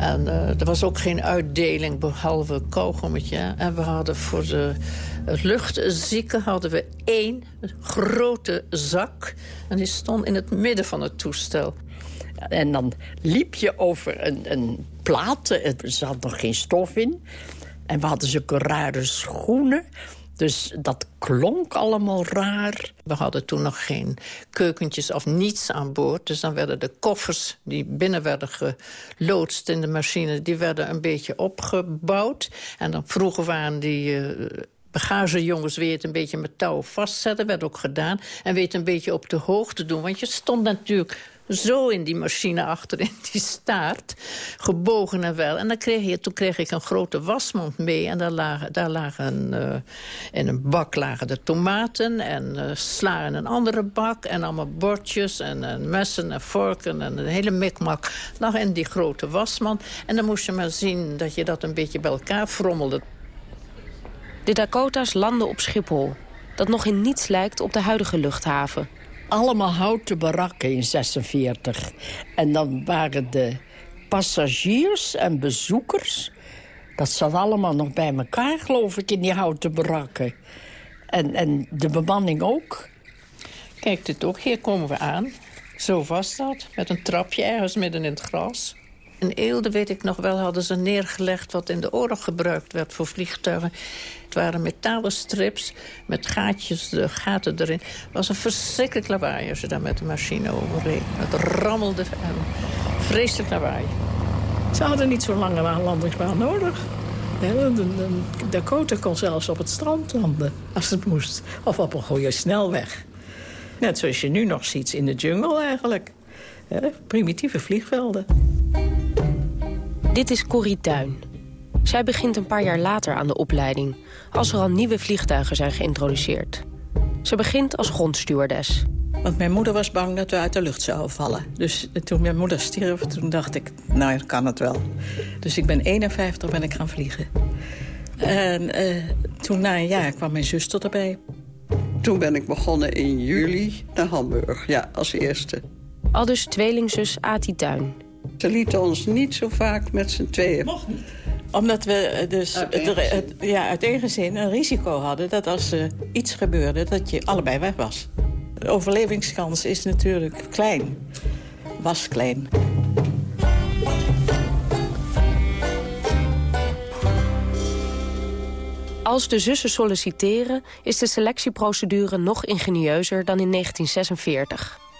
En uh, er was ook geen uitdeling behalve kauwgommetje. En we hadden voor de luchtzieken hadden we één grote zak. En die stond in het midden van het toestel. En dan liep je over een, een plaat. Er zat nog geen stof in. En we hadden zulke rare schoenen. Dus dat klonk allemaal raar. We hadden toen nog geen keukentjes of niets aan boord. Dus dan werden de koffers die binnen werden geloodst in de machine... die werden een beetje opgebouwd. En dan vroeger waren die... Uh, bagagejongens weer het een beetje met touw vastzetten. werd ook gedaan. En weet een beetje op de hoogte doen. Want je stond natuurlijk zo in die machine achter in (laughs) die staart. Gebogen en wel. En dan kreeg je, toen kreeg ik een grote wasmand mee. En daar lagen, daar lagen uh, in een bak lagen de tomaten en uh, sla in een andere bak. En allemaal bordjes en, en messen en vorken en een hele mikmak lag in die grote wasmand. En dan moest je maar zien dat je dat een beetje bij elkaar frommelde. De Dakota's landen op Schiphol. Dat nog in niets lijkt op de huidige luchthaven allemaal houten barakken in 46. En dan waren de passagiers en bezoekers... dat zat allemaal nog bij elkaar, geloof ik, in die houten barakken. En, en de bemanning ook. Kijk, dit ook. Hier komen we aan. Zo was dat, met een trapje ergens midden in het gras. In Eelde, weet ik nog wel, hadden ze neergelegd... wat in de oorlog gebruikt werd voor vliegtuigen. Het waren metalen strips met gaatjes, de gaten erin. Het was een verschrikkelijk lawaai als je daar met de machine overreed. Het rammelde en vreselijk lawaai. Ze hadden niet zo lange landingsbaan nodig. De Dakota kon zelfs op het strand landen, als het moest. Of op een goede snelweg. Net zoals je nu nog ziet in de jungle eigenlijk. Primitieve vliegvelden. Dit is Corrie Tuin. Zij begint een paar jaar later aan de opleiding... als er al nieuwe vliegtuigen zijn geïntroduceerd. Ze begint als grondstewardess. Want mijn moeder was bang dat we uit de lucht zouden vallen. Dus toen mijn moeder stierf, toen dacht ik, nou, dan kan het wel. Dus ik ben 51 ben ik gaan vliegen. En uh, toen na een jaar kwam mijn zuster erbij. Toen ben ik begonnen in juli naar Hamburg, ja, als eerste. Al dus tweelingzus Ati Tuin. Ze lieten ons niet zo vaak met z'n tweeën. Mocht niet omdat we eh, dus het, ja, uit eigen zin een risico hadden... dat als er iets gebeurde, dat je allebei weg was. De overlevingskans is natuurlijk klein. Was klein. Als de zussen solliciteren is de selectieprocedure nog ingenieuzer dan in 1946.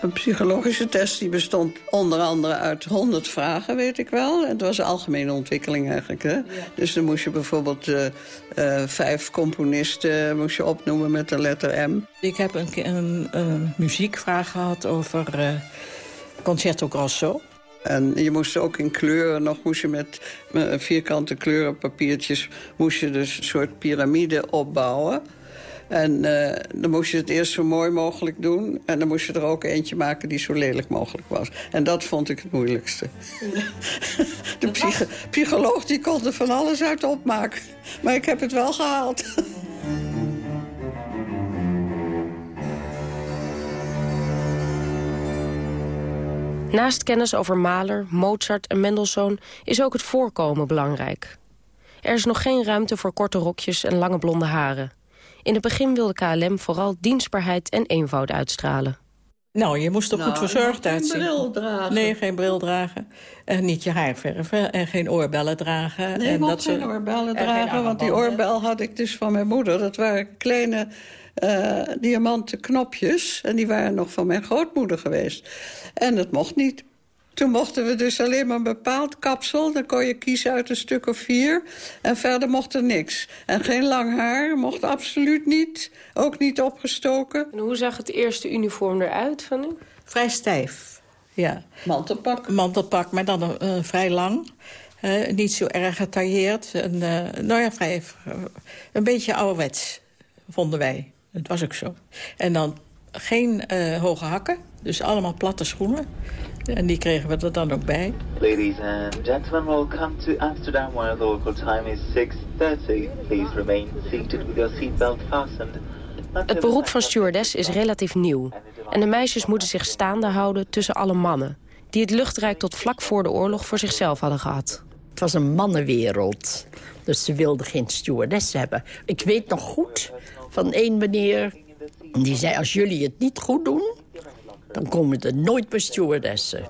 Een psychologische test die bestond onder andere uit 100 vragen, weet ik wel. Het was een algemene ontwikkeling eigenlijk. Hè? Dus dan moest je bijvoorbeeld uh, uh, vijf componisten moest je opnoemen met de letter M. Ik heb een, een, een muziekvraag gehad over uh, Concerto Grosso. En je moest ook in kleuren nog, moest je met vierkante kleurenpapiertjes... moest je dus een soort piramide opbouwen. En uh, dan moest je het eerst zo mooi mogelijk doen. En dan moest je er ook eentje maken die zo lelijk mogelijk was. En dat vond ik het moeilijkste. (laughs) De psych psycholoog die kon er van alles uit opmaken. Maar ik heb het wel gehaald. (laughs) Naast kennis over Mahler, Mozart en Mendelssohn is ook het voorkomen belangrijk. Er is nog geen ruimte voor korte rokjes en lange blonde haren. In het begin wilde KLM vooral dienstbaarheid en eenvoud uitstralen. Nou, je moest er Nou, goed verzorgd geen uitzien. bril dragen. Nee, geen bril dragen. En niet je haar verven. En geen oorbellen dragen. Nee, en ik mocht geen oorbellen en geen dragen, want die oorbel had ik dus van mijn moeder. Dat waren kleine eh, diamanten knopjes. En die waren nog van mijn grootmoeder geweest. En dat mocht niet. Toen mochten we dus alleen maar een bepaald kapsel. Dan kon je kiezen uit een stuk of vier. En verder mocht er niks. En geen lang haar, mocht absoluut niet. Ook niet opgestoken. En hoe zag het eerste uniform eruit van u? Vrij stijf, ja. Mantelpak. Mantelpak, maar dan een, een vrij lang. Eh, niet zo erg getailleerd. En, eh, nou ja, vrij, een beetje ouderwets, vonden wij. Het was ook zo. En dan geen eh, hoge hakken, dus allemaal platte schoenen. En die kregen we er dan ook bij. Ladies and gentlemen, welcome to Amsterdam where the local time is 6.30. Please remain seated with your seatbelt fastened. Het beroep van stewardess is relatief nieuw. En de meisjes moeten zich staande houden tussen alle mannen... die het luchtrijk tot vlak voor de oorlog voor zichzelf hadden gehad. Het was een mannenwereld. Dus ze wilden geen stewardess hebben. Ik weet nog goed van één meneer... die zei, als jullie het niet goed doen... dan komen er nooit meer stewardessen.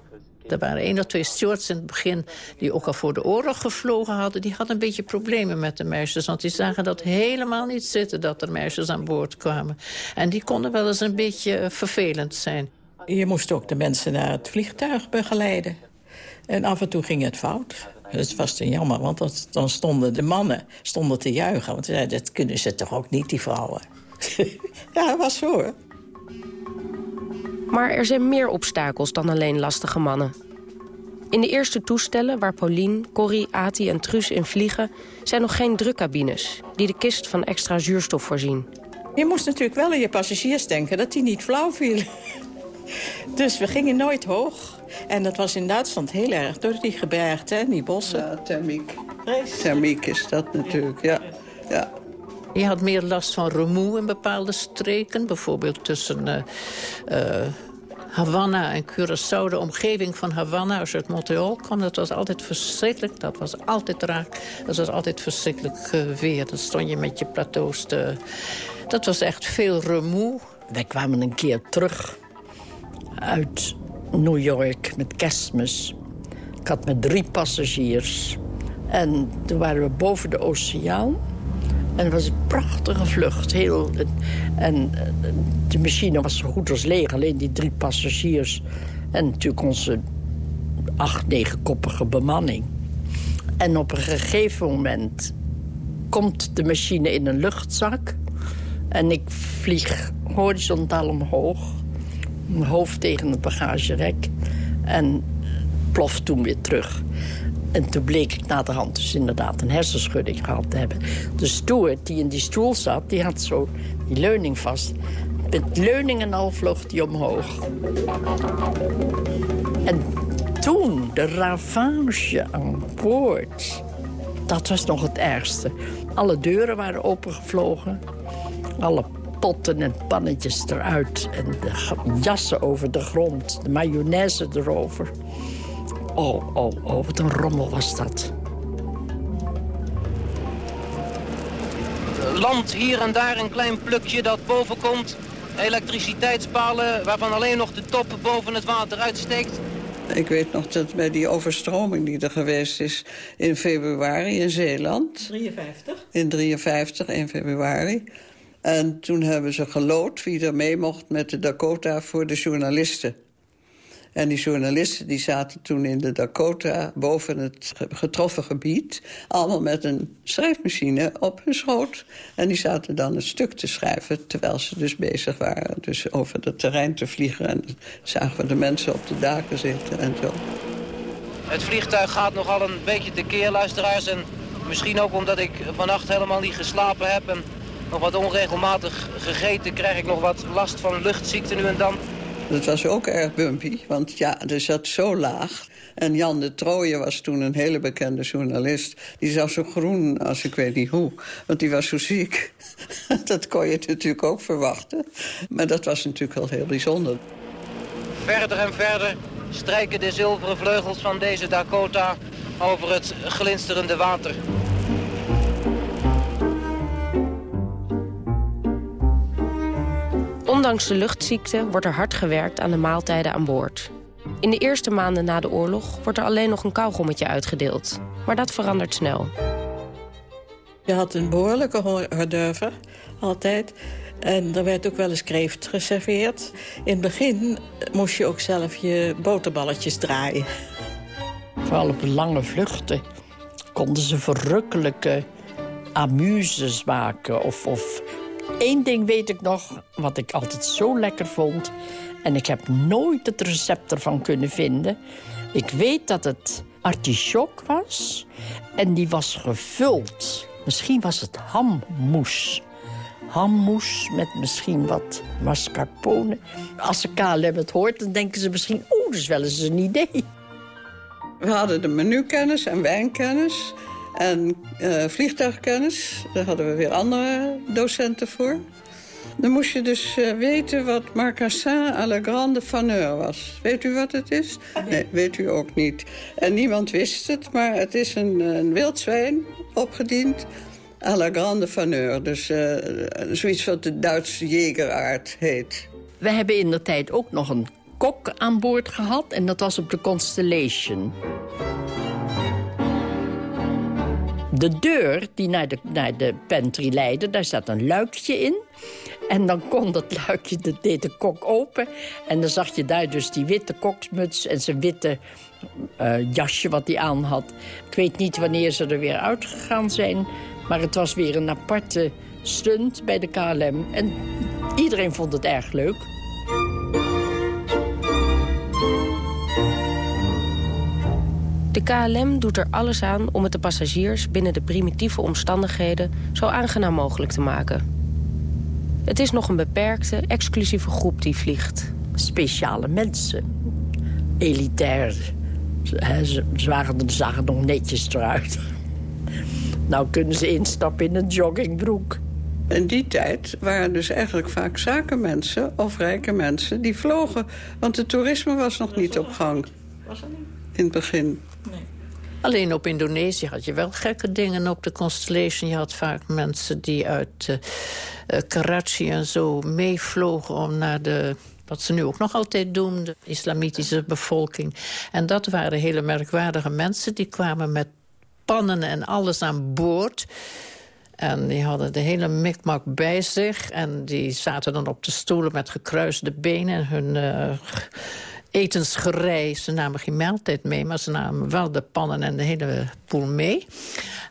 Er waren één of twee stewards in het begin die ook al voor de oorlog gevlogen hadden. Die hadden een beetje problemen met de meisjes. Want die zagen dat helemaal niet zitten dat er meisjes aan boord kwamen. En die konden wel eens een beetje eh, vervelend zijn. Je moest ook de mensen naar het vliegtuig begeleiden. En af en toe ging het fout. Het was te jammer, want dan stonden de mannen stonden te juichen. Want ze zeiden, dat kunnen ze toch ook niet, die vrouwen. (laughs) ja, dat was zo, hoor. Maar er zijn meer obstakels dan alleen lastige mannen. In de eerste toestellen, waar Paulien, Corrie, Ati en Truus in vliegen... zijn nog geen drukcabines die de kist van extra zuurstof voorzien. Je moest natuurlijk wel aan je passagiers denken dat die niet flauw vielen. (laughs) Dus we gingen nooit hoog. En dat was in Duitsland heel erg door die gebergten en die bossen. Ja, thermiek. Thermiek is dat natuurlijk, ja. ja. Je had meer last van remoe in bepaalde streken. Bijvoorbeeld tussen eh, Havana en Curaçao. De omgeving van Havana, als je uit Montreal kwam... dat was altijd verschrikkelijk. Dat was altijd raak. Dat was altijd verschrikkelijk eh, weer. Dan stond je met je plateaus te... Dat was echt veel remoe. Wij kwamen een keer terug uit New York met kerstmis. Ik had met drie passagiers. En toen waren we boven de oceaan. En het was een prachtige vlucht. Heel, en eh, de machine was zo goed als leeg. Alleen die drie passagiers. En natuurlijk onze acht, negenkoppige bemanning. En op een gegeven moment komt de machine in een luchtzak. En ik vlieg horizontaal omhoog. Mijn hoofd tegen het bagagerek. En plof toen weer terug. En toen bleek ik na de hand dus inderdaad een hersenschudding gehad te hebben. De steward die in die stoel zat, die had zo die leuning vast. Met leuning en al vloog die omhoog. En toen, de ravage aan boord... dat was nog het ergste. Alle deuren waren opengevlogen. Alle potten en pannetjes eruit. En de jassen over de grond. De mayonaise erover. Oh, oh, oh, wat een rommel was dat. Land hier en daar een klein plukje dat boven komt. Elektriciteitspalen waarvan alleen nog de top boven het water uitsteekt. Ik weet nog dat bij die overstroming die er geweest is in februari in Zeeland... 53? In 53, in februari. En toen hebben ze gelood wie er mee mocht met de Dakota voor de journalisten. En die journalisten die zaten toen in de Dakota boven het getroffen gebied... allemaal met een schrijfmachine op hun schoot. En die zaten dan een stuk te schrijven terwijl ze dus bezig waren. Dus over het terrein te vliegen. En zagen we de mensen op de daken zitten en zo. Het vliegtuig gaat nogal een beetje tekeer, luisteraars. En misschien ook omdat ik vannacht helemaal niet geslapen heb... en nog wat onregelmatig gegeten, krijg ik nog wat last van luchtziekte nu en dan... Dat was ook erg bumpy, want ja, er zat zo laag. En Jan de Trooijen was toen een hele bekende journalist. Die zag zo groen als ik weet niet hoe, want die was zo ziek. (laughs) dat kon je natuurlijk ook verwachten. Maar dat was natuurlijk wel heel bijzonder. Verder en verder strijken de zilveren vleugels van deze Dakota over het glinsterende water. Ondanks de luchtziekte wordt er hard gewerkt aan de maaltijden aan boord. In de eerste maanden na de oorlog wordt er alleen nog een kauwgommetje uitgedeeld. Maar dat verandert snel. Je had een behoorlijke hors d'oeuvre, altijd. En er werd ook wel eens kreeft geserveerd. In het begin moest je ook zelf je boterballetjes draaien. Vooral op lange vluchten konden ze verrukkelijke amuses maken. Of, of Eén ding weet ik nog, wat ik altijd zo lekker vond... en ik heb nooit het recept ervan kunnen vinden. Ik weet dat het artichok was en die was gevuld. Misschien was het hammoes. Hammoes met misschien wat mascarpone. Als de KLM het hoort, dan denken ze misschien... oh, dat is wel eens een idee. We hadden de menukennis en wijnkennis... En uh, vliegtuigkennis, daar hadden we weer andere docenten voor. Dan moest je dus uh, weten wat Marcassin à la Grande Faneur was. Weet u wat het is? Nee, weet u ook niet. En niemand wist het, maar het is een, een wild zwijn opgediend à la Grande Faneur. Dus uh, zoiets wat de Duitse jegeraard heet. We hebben in de tijd ook nog een kok aan boord gehad... en dat was op de Constellation. De deur die naar de, naar de pantry leidde, daar zat een luikje in. En dan kon dat luikje, dat deed de kok open. En dan zag je daar dus die witte koksmuts en zijn witte uh, jasje wat hij aan had. Ik weet niet wanneer ze er weer uitgegaan zijn. Maar het was weer een aparte stunt bij de KLM. En iedereen vond het erg leuk. De KLM doet er alles aan om het de passagiers binnen de primitieve omstandigheden zo aangenaam mogelijk te maken. Het is nog een beperkte, exclusieve groep die vliegt. Speciale mensen. Elitair. Ze, zagen nog netjes eruit. Nou kunnen ze instappen in een joggingbroek. In die tijd waren dus eigenlijk vaak zakenmensen of rijke mensen die vlogen. Want het toerisme was nog niet op gang. Was er niet? In het begin. Alleen op Indonesië had je wel gekke dingen op de Constellation. Je had vaak mensen die uit uh, Karachi en zo meevlogen om naar de wat ze nu ook nog altijd doen, de islamitische bevolking. En dat waren hele merkwaardige mensen. Die kwamen met pannen en alles aan boord. En die hadden de hele mikmak bij zich. En die zaten dan op de stoelen met gekruiste benen... en hun uh, etensgerei. Ze namen geen maaltijd mee, maar ze namen wel de pannen en de hele poel mee.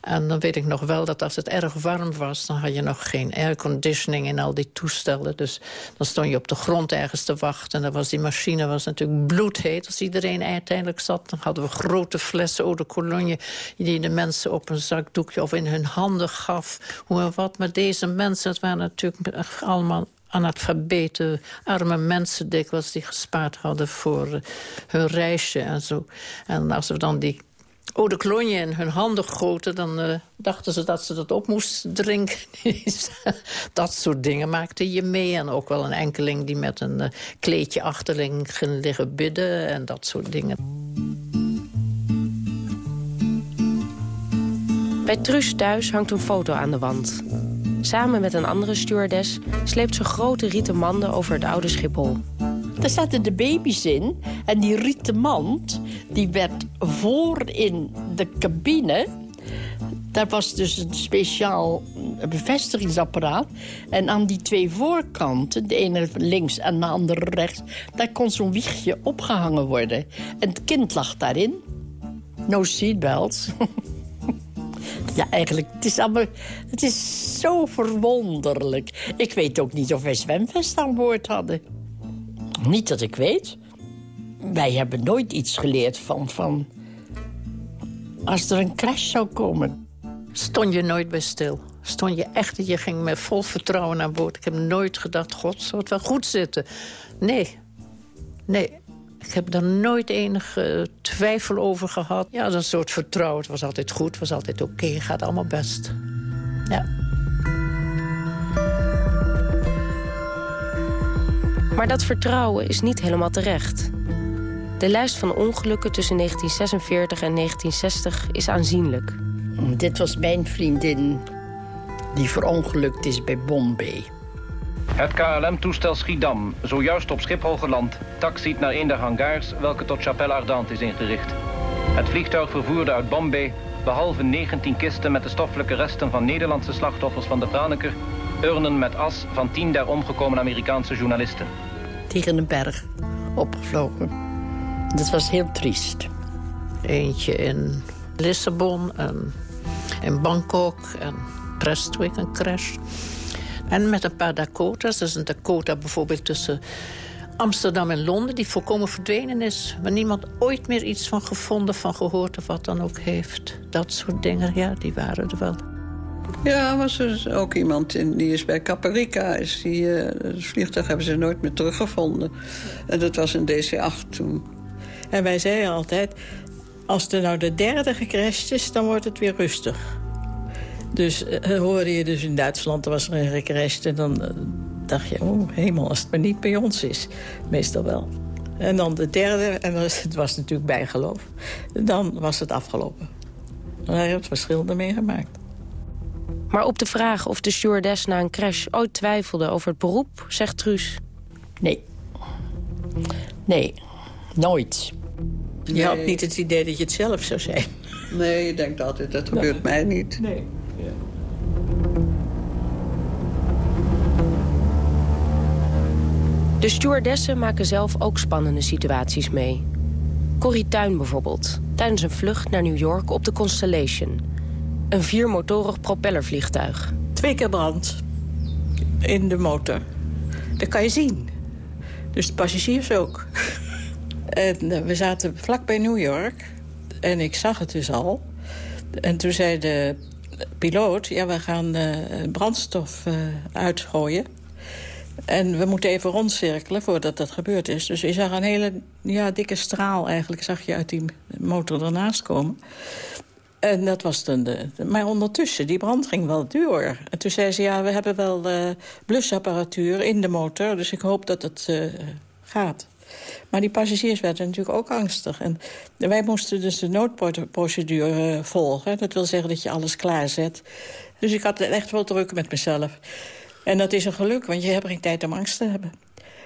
En dan weet ik nog wel dat als het erg warm was... dan had je nog geen airconditioning in al die toestellen. Dus dan stond je op de grond ergens te wachten. En dan was die machine was natuurlijk bloedheet. Als iedereen uiteindelijk zat, dan hadden we grote flessen eau de cologne... die de mensen op een zakdoekje of in hun handen gaf. Hoe en wat. Maar deze mensen, het waren natuurlijk allemaal analfabete, arme mensen dikwijls... die gespaard hadden voor uh, hun reisje en zo. En als we dan die eau de cologne in hun handen goten... dan uh, dachten ze dat ze dat op moesten drinken. (laughs) dat soort dingen maakte je mee. En ook wel een enkeling die met een uh, kleedje achterling ging liggen bidden... en dat soort dingen. Bij Truus thuis hangt een foto aan de wand. Samen met een andere stewardess sleept ze grote rieten manden over het oude Schiphol. Daar zaten de baby's in. En die rieten mand, die werd voor in de cabine... Daar was dus een speciaal bevestigingsapparaat. En aan die twee voorkanten, de ene links en de andere rechts... daar kon zo'n wiegje opgehangen worden. En het kind lag daarin. No seatbelts. (laughs) Ja, eigenlijk, het is, allemaal, het is zo verwonderlijk. Ik weet ook niet of wij zwemvest aan boord hadden. Niet dat ik weet. Wij hebben nooit iets geleerd van, van... als er een crash zou komen. Stond je nooit bij stil? Stond je echt, je ging met vol vertrouwen aan boord. Ik heb nooit gedacht, god, zou het wel goed zitten. Nee, nee. Ik heb daar nooit enige twijfel over gehad. Ja, dat is een soort vertrouwen. Het was altijd goed, het was altijd oké, gaat allemaal best. Ja. Maar dat vertrouwen is niet helemaal terecht. De lijst van ongelukken tussen 1946 en 1960 is aanzienlijk. Dit was mijn vriendin die verongelukt is bij Bombay. Het KLM-toestel Schiedam, zojuist op Schiphol geland, taxiet naar een der hangars welke tot Chapelle Ardente is ingericht. Het vliegtuig vervoerde uit Bombay, behalve 19 kisten met de stoffelijke resten van Nederlandse slachtoffers van de Franeker, urnen met as van 10 der omgekomen Amerikaanse journalisten. Tegen een berg opgevlogen. Dat was heel triest. Eentje in Lissabon en in Bangkok en Prestwick, een crash. En met een paar Dakota's. Dus een Dakota bijvoorbeeld tussen Amsterdam en Londen... die volkomen verdwenen is. Waar niemand ooit meer iets van gevonden, van gehoord of wat dan ook heeft. Dat soort dingen, ja, die waren er wel. Ja, was er dus ook iemand in, die is bij Caparica. Is die, uh, het vliegtuig hebben ze nooit meer teruggevonden. En dat was een DC-8 toen. En wij zeiden altijd... als er nou de derde gecrashed is, dan wordt het weer rustig. Dus uh, hoorde je dus in Duitsland, er was er een gecrashed... en dan uh, dacht je, oh hemel, als het maar niet bij ons is. Meestal wel. En dan de derde, en het was natuurlijk bijgeloof. Dan was het afgelopen. Dan heb je het verschil ermee gemaakt. Maar op de vraag of de stewardess na een crash ooit twijfelde over het beroep, zegt Truus... Nee. Nee, nooit. Je Nee. had niet het idee dat je het zelf zou zijn. Nee, ik denk altijd, dat gebeurt mij niet. Nee. De stewardessen maken zelf ook spannende situaties mee. Corrie Tuin bijvoorbeeld, tijdens een vlucht naar New York op de Constellation. Een viermotorig propellervliegtuig. Twee keer brand in de motor. Dat kan je zien. Dus de passagiers ook. (laughs) en eh, we zaten vlak bij New York. En ik zag het dus al. En toen zei de piloot... ja, we gaan eh, brandstof eh, uitgooien. En we moeten even rondcirkelen voordat dat gebeurd is. Dus je zag een hele ja, dikke straal eigenlijk... zag je uit die motor ernaast komen. En dat was dan de, Maar ondertussen, die brand ging wel door. En toen zei ze, ja, we hebben wel eh, blusapparatuur in de motor... dus ik hoop dat het gaat. Maar die passagiers werden natuurlijk ook angstig. En wij moesten dus de noodprocedure eh, volgen. Dat wil zeggen dat je alles klaarzet. Dus ik had echt wel druk met mezelf. En dat is een geluk, want je hebt geen tijd om angst te hebben.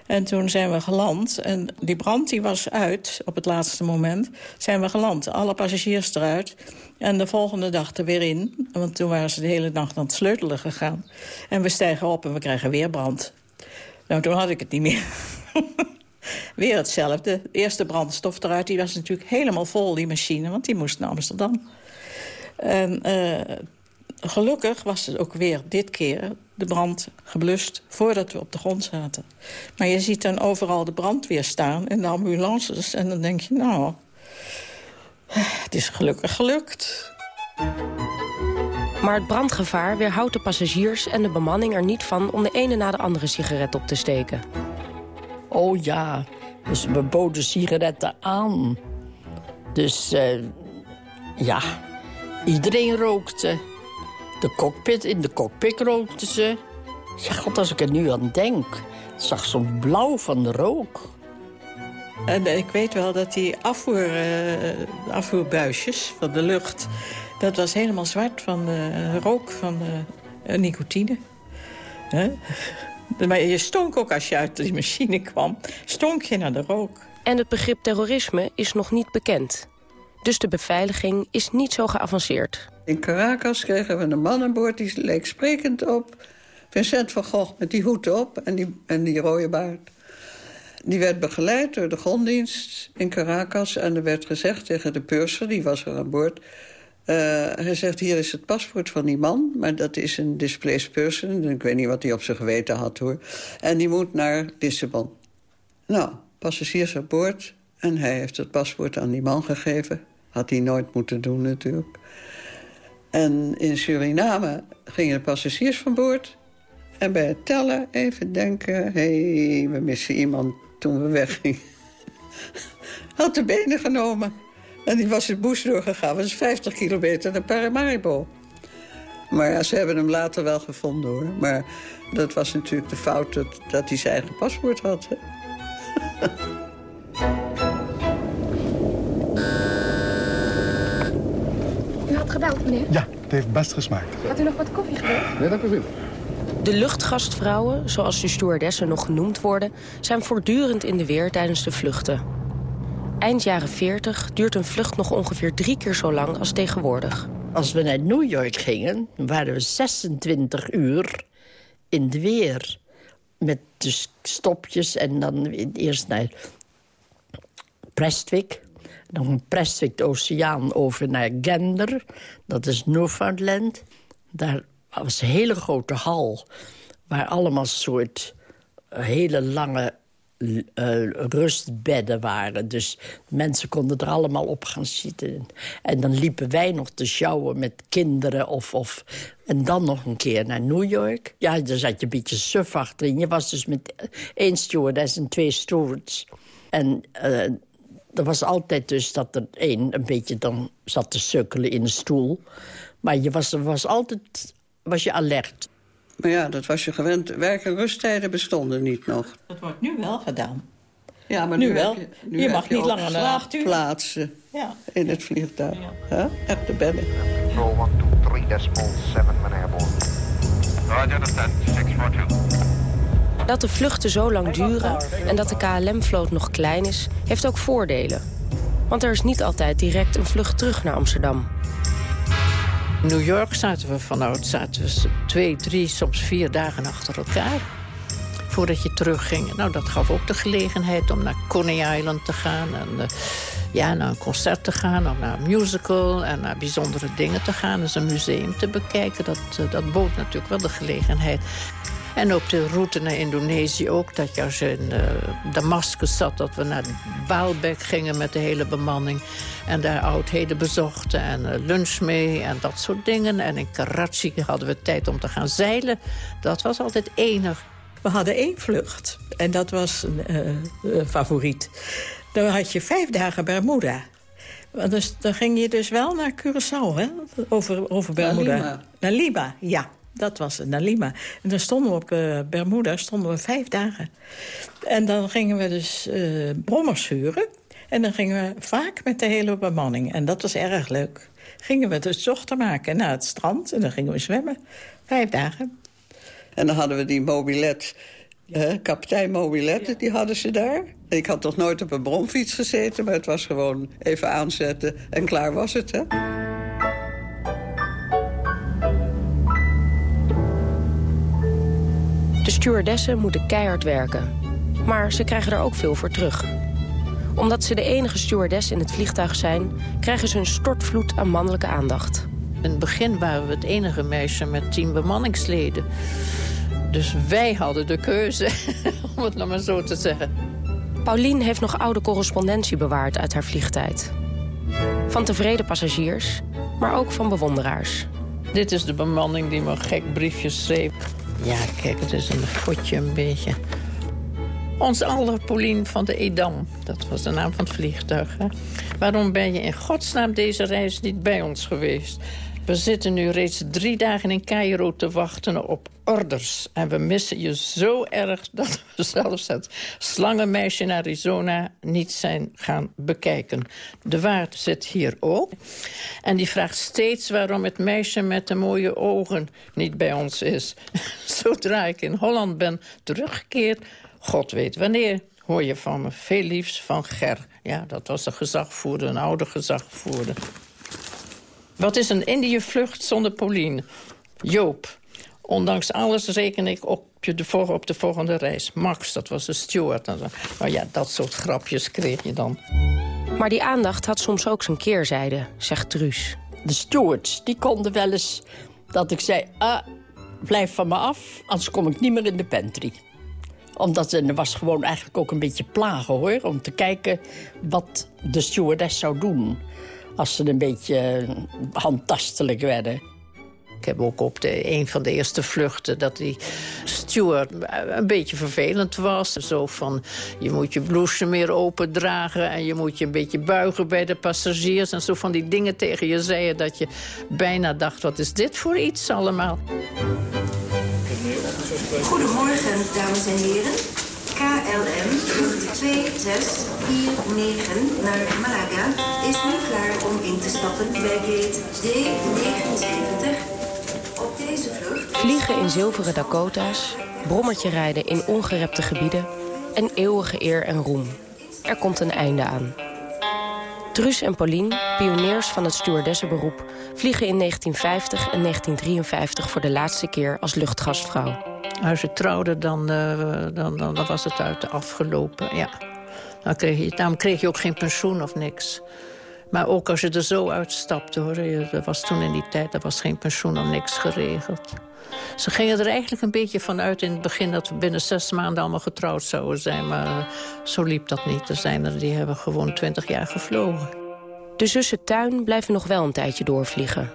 En toen zijn we geland. En die brand die was uit op het laatste moment. Zijn we geland. Alle passagiers eruit. En de volgende dag er weer in. Want toen waren ze de hele nacht aan het sleutelen gegaan. En we stijgen op en we krijgen weer brand. Nou, toen had ik het niet meer. (laughs) weer hetzelfde. De eerste brandstof eruit, die was natuurlijk helemaal vol, die machine. Want die moest naar Amsterdam. En eh, gelukkig was het ook weer dit keer de brand geblust voordat we op de grond zaten. Maar je ziet dan overal de brandweer staan en de ambulances. En dan denk je, nou, het is gelukkig gelukt. Maar het brandgevaar weerhoudt de passagiers en de bemanning er niet van... om de ene na de andere sigaret op te steken. Oh ja, dus we boden sigaretten aan. Dus eh, ja, iedereen rookte. De cockpit, in de cockpit rookten ze. Ja, god, als ik er nu aan denk. Ik zag zo'n blauw van de rook. En eh, ik weet wel dat die afvoer, eh, afvoerbuisjes van de lucht... dat was helemaal zwart van de rook van eh, nicotine. Hè? Maar je stonk ook als je uit die machine kwam. Stonk je naar de rook. En het begrip terrorisme is nog niet bekend. Dus de beveiliging is niet zo geavanceerd. In Caracas kregen we een man aan boord, die leek sprekend op. Vincent van Gogh met die hoed op en die, en die rode baard. Die werd begeleid door de gronddienst in Caracas. En er werd gezegd tegen de purser, die was er aan boord... Uh, hij zegt, hier is het paspoort van die man... maar dat is een displaced person. Ik weet niet wat hij op zijn geweten had, hoor. En die moet naar Lissabon. Nou, passagiers aan boord. En hij heeft het paspoort aan die man gegeven. Had hij nooit moeten doen, natuurlijk. En in Suriname gingen de passagiers van boord... En bij het tellen even denken... hé, hey, we missen iemand toen we weggingen. (laughs) Had de benen genomen. En die was het bush doorgegaan. Dat is 50 kilometer naar Paramaribo. Maar ja, ze hebben hem later wel gevonden, hoor. Maar dat was natuurlijk de fout dat, dat hij zijn eigen paspoort had. Hè? U had gebeld, meneer? Ja, het heeft best gesmaakt. Had u nog wat koffie gewild? Nee, dank u wel. De luchtgastvrouwen, zoals de stewardessen nog genoemd worden... zijn voortdurend in de weer tijdens de vluchten. Eind jaren 40 duurt een vlucht nog ongeveer drie keer zo lang als tegenwoordig. Als we naar New York gingen, waren we 26 uur in de weer. Met dus stopjes en dan eerst naar Prestwick. Dan van Prestwick de oceaan over naar Gander. Dat is Newfoundland. Daar was een hele grote hal... waar allemaal soort eh, hele lange uh, rustbedden waren. Dus mensen konden er allemaal op gaan zitten. En dan liepen wij nog te sjouwen met kinderen. Of, of, en dan nog een keer naar New York. Ja, daar zat je een beetje suf achterin. Je was dus met één stewardess en twee stewards. En uh, er was altijd dus dat er één een beetje dan zat te sukkelen in een stoel. Maar je was, was altijd was je alert. Maar ja, dat was je gewend. Werk- en rusttijden bestonden niet nog. Dat wordt nu wel gedaan. Ja, maar nu, nu wel. heb Je, mag heb je niet ook langer dan acht uur. slaapplaatsen Ja. in het vliegtuig. Ja. Echt de bedden. Control 123 decimal 7 when airborne. Roger, understand. 642. Dat de vluchten zo lang duren en dat de KLM-vloot nog klein is... heeft ook voordelen. Want er is niet altijd direct een vlucht terug naar Amsterdam. New York zaten we vanuit zaten we twee, drie, soms vier dagen achter elkaar. Voordat je terugging. Nou, dat gaf ook de gelegenheid om naar Coney Island te gaan. En uh, ja, naar een concert te gaan, of naar een musical... en naar bijzondere dingen te gaan. Dus een museum te bekijken. Dat, uh, dat bood natuurlijk wel de gelegenheid. En op de route naar Indonesië ook. Dat je als je in uh, Damascus zat, dat we naar Baalbek gingen met de hele bemanning. En daar oudheden bezochten en uh, lunch mee en dat soort dingen. En in Karachi hadden we tijd om te gaan zeilen. Dat was altijd enig. We hadden één vlucht. En dat was een, uh, een favoriet. Dan had je vijf dagen Bermuda. Dus, dan ging je dus wel naar Curaçao, hè? Over, over Bermuda. Naar Lima. Naar Lima, ja. Dat was het, naar Lima. En dan stonden we op uh, Bermuda stonden we vijf dagen. En dan gingen we dus uh, brommers huren. En dan gingen we vaak met de hele bemanning. En dat was erg leuk. Gingen we dus zochten maken naar het strand. En dan gingen we zwemmen. Vijf dagen. En dan hadden we die mobilet, eh, kapitein mobilet, ja. die hadden ze daar. Ik had toch nooit op een bromfiets gezeten, maar het was gewoon even aanzetten en klaar was het, hè? De stewardessen moeten keihard werken. Maar ze krijgen er ook veel voor terug. Omdat ze de enige stewardess in het vliegtuig zijn... krijgen ze een stortvloed aan mannelijke aandacht. In het begin waren we het enige meisje met tien bemanningsleden. Dus wij hadden de keuze, (laughs) om het nou maar zo te zeggen. Paulien heeft nog oude correspondentie bewaard uit haar vliegtijd. Van tevreden passagiers, maar ook van bewonderaars. Dit is de bemanning die me gek briefjes schreef. Ja, kijk, het is een fotje een beetje. Ons aller Paulien van de Edam. Dat was de naam van het vliegtuig. Waarom ben je in godsnaam deze reis niet bij ons geweest? We zitten nu reeds drie dagen in Cairo te wachten op orders. En we missen je zo erg dat we (laughs) zelfs het slangenmeisje in Arizona niet zijn gaan bekijken. De waard zit hier ook. En die vraagt steeds waarom het meisje met de mooie ogen niet bij ons is. (laughs) Zodra ik in Holland ben teruggekeerd, god weet wanneer, hoor je van me. Veel liefs van Ger. Ja, dat was een gezagvoerder, een oude gezagvoerder. Wat is een Indië-vlucht zonder Pauline? Joop. Ondanks alles reken ik op, je de, op de volgende reis. Max, dat was een steward. Maar ja, dat soort grapjes kreeg je dan. Maar die aandacht had soms ook zijn keerzijde, zegt Truus. De stewards, die konden wel eens dat ik zei... Ah, blijf van me af, anders kom ik niet meer in de pantry omdat er was gewoon eigenlijk ook een beetje plagen, hoor. Om te kijken wat de stewardess zou doen. Als ze een beetje handtastelijk werden. Ik heb ook op de, een van de eerste vluchten dat die steward een beetje vervelend was. Zo van, je moet je blouse meer open dragen... en je moet je een beetje buigen bij de passagiers... en zo van die dingen tegen je zeiden dat je bijna dacht... wat is dit voor iets allemaal? Goedemorgen, dames en heren. KLM vlucht 2649 naar Malaga is nu klaar om in te stappen bij gate D79. Vliegen in zilveren Dakota's, brommertje rijden in ongerepte gebieden... en eeuwige eer en roem. Er komt een einde aan. Truus en Pauline, pioniers van het stewardessenberoep... vliegen in 1950 en 1953 voor de laatste keer als luchtgastvrouw. Als je trouwde, dan, uh, dan, dan, dan, was het uit de afgelopen. Ja. Dan kreeg je, daarom kreeg je ook geen pensioen of niks. Maar ook als je er zo uitstapte, hoor. Dat was toen in die tijd, er was geen pensioen of niks geregeld. Ze gingen er eigenlijk een beetje van uit in het begin... dat we binnen zes maanden allemaal getrouwd zouden zijn. Maar uh, zo liep dat niet. Er zijn er die hebben gewoon twintig jaar gevlogen. De zussen Tuin blijven nog wel een tijdje doorvliegen.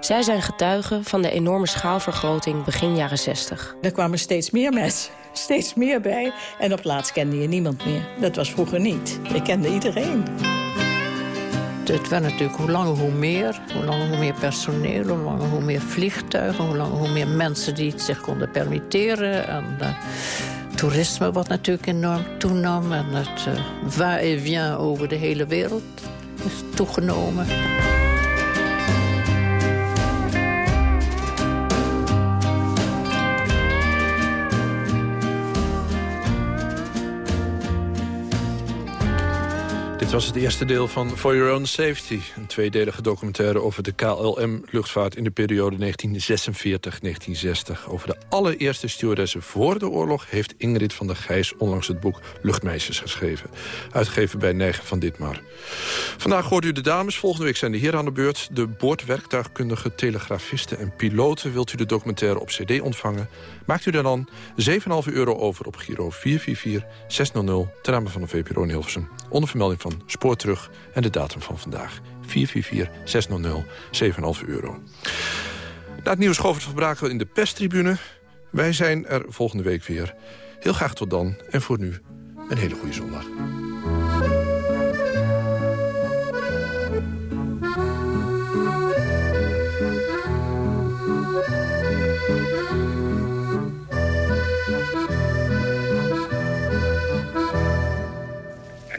Zij zijn getuigen van de enorme schaalvergroting begin jaren 60. Er kwamen steeds meer mensen, steeds meer bij. En op laatst kende je niemand meer. Dat was vroeger niet. Ik kende iedereen. Het werd natuurlijk hoe langer hoe meer. Hoe langer hoe meer personeel, hoe langer hoe meer vliegtuigen... hoe langer hoe meer mensen die het zich konden permitteren. En uh, toerisme wat natuurlijk enorm toenam. En het uh, va-et-vient over de hele wereld is toegenomen. Dit was het eerste deel van For Your Own Safety. Een tweedelige documentaire over de KLM-luchtvaart... in de periode 1946-1960. Over de allereerste stewardessen voor de oorlog... heeft Ingrid van der Gijs onlangs het boek Luchtmeisjes geschreven. Uitgegeven bij Neigen van Ditmar. Vandaag hoort u de dames. Volgende week zijn de heren aan de beurt. De boordwerktuigkundige telegrafisten en piloten... wilt u de documentaire op cd ontvangen... Maakt u dan 7,5 euro over op Giro 444 600 ten name van de VPRO in Hilversum. Onder vermelding van Spoor terug en de datum van vandaag. 444 600 7,5 euro. Na het nieuws Govert van Brakel in de pestribune. Wij zijn er volgende week weer. Heel graag tot dan en voor nu een hele goede zondag.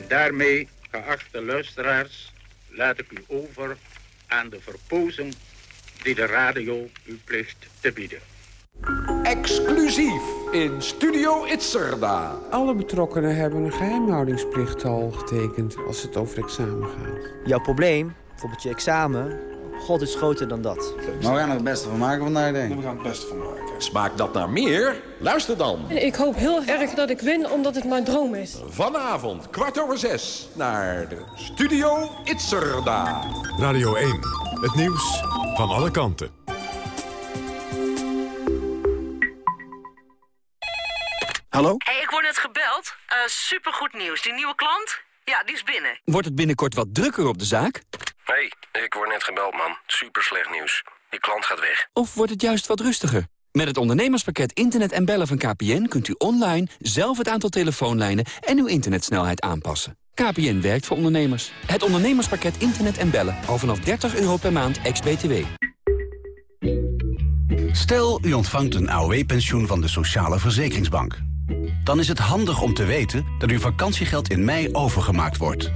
Daarmee, geachte luisteraars, laat ik u over aan de verpozing die de radio u plicht te bieden. Exclusief in Studio Itzerda. Alle betrokkenen hebben een geheimhoudingsplicht al getekend als het over examen gaat. Jouw probleem, bijvoorbeeld je examen, God is groter dan dat. Maar we gaan er het beste van maken vandaag, denk ik. We gaan het beste van maken. Smaakt dat naar meer? Luister dan. Ik hoop heel erg dat ik win, omdat het mijn droom is. Vanavond, kwart over zes, naar de Studio Itzerda. Radio 1, het nieuws van alle kanten. Hallo? Hey, ik word net gebeld. Uh, supergoed nieuws. Die nieuwe klant? Ja, die is binnen. Wordt het binnenkort wat drukker op de zaak? Hey, ik word net gebeld, man. Super slecht nieuws. Die klant gaat weg. Of wordt het juist wat rustiger? Met het ondernemerspakket Internet en Bellen van KPN... kunt u online zelf het aantal telefoonlijnen en uw internetsnelheid aanpassen. KPN werkt voor ondernemers. Het ondernemerspakket Internet en Bellen. Al vanaf 30 euro per maand, ex-BTW. Stel, u ontvangt een AOW-pensioen van de Sociale Verzekeringsbank. Dan is het handig om te weten dat uw vakantiegeld in mei overgemaakt wordt.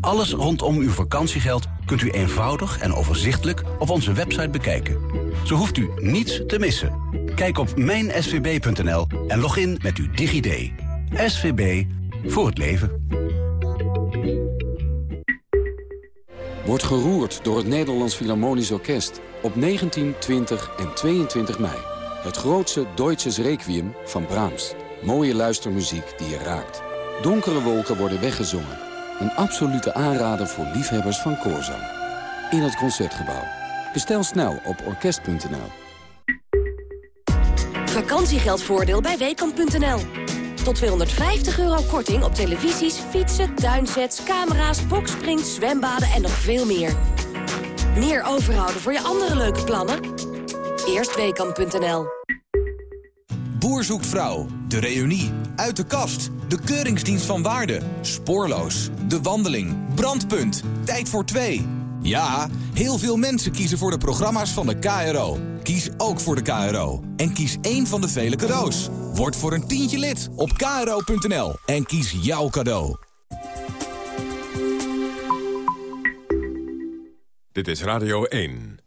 Alles rondom uw vakantiegeld kunt u eenvoudig en overzichtelijk op onze website bekijken. Zo hoeft u niets te missen. Kijk op mijnsvb.nl en log in met uw DigiD. SVB voor het leven. Wordt geroerd door het Nederlands Philharmonisch Orkest op 19, 20 en 22 mei. Het grootste Deutsches Requiem van Brahms. Mooie luistermuziek die je raakt. Donkere wolken worden weggezongen. Een absolute aanrader voor liefhebbers van koorzang. In het Concertgebouw. Bestel snel op orkest.nl. Vakantiegeldvoordeel bij Weekamp.nl. Tot 250 euro korting op televisies, fietsen, tuinsets, camera's, boksprings, zwembaden en nog veel meer. Meer overhouden voor je andere leuke plannen? Eerst Weekamp.nl. Boer vrouw, de reunie, uit de kast, de keuringsdienst van waarde, spoorloos, de wandeling, brandpunt, tijd voor twee. Ja, heel veel mensen kiezen voor de programma's van de KRO. Kies ook voor de KRO. En kies één van de vele cadeaus. Word voor een tientje lid op kro.nl en kies jouw cadeau. Dit is Radio 1.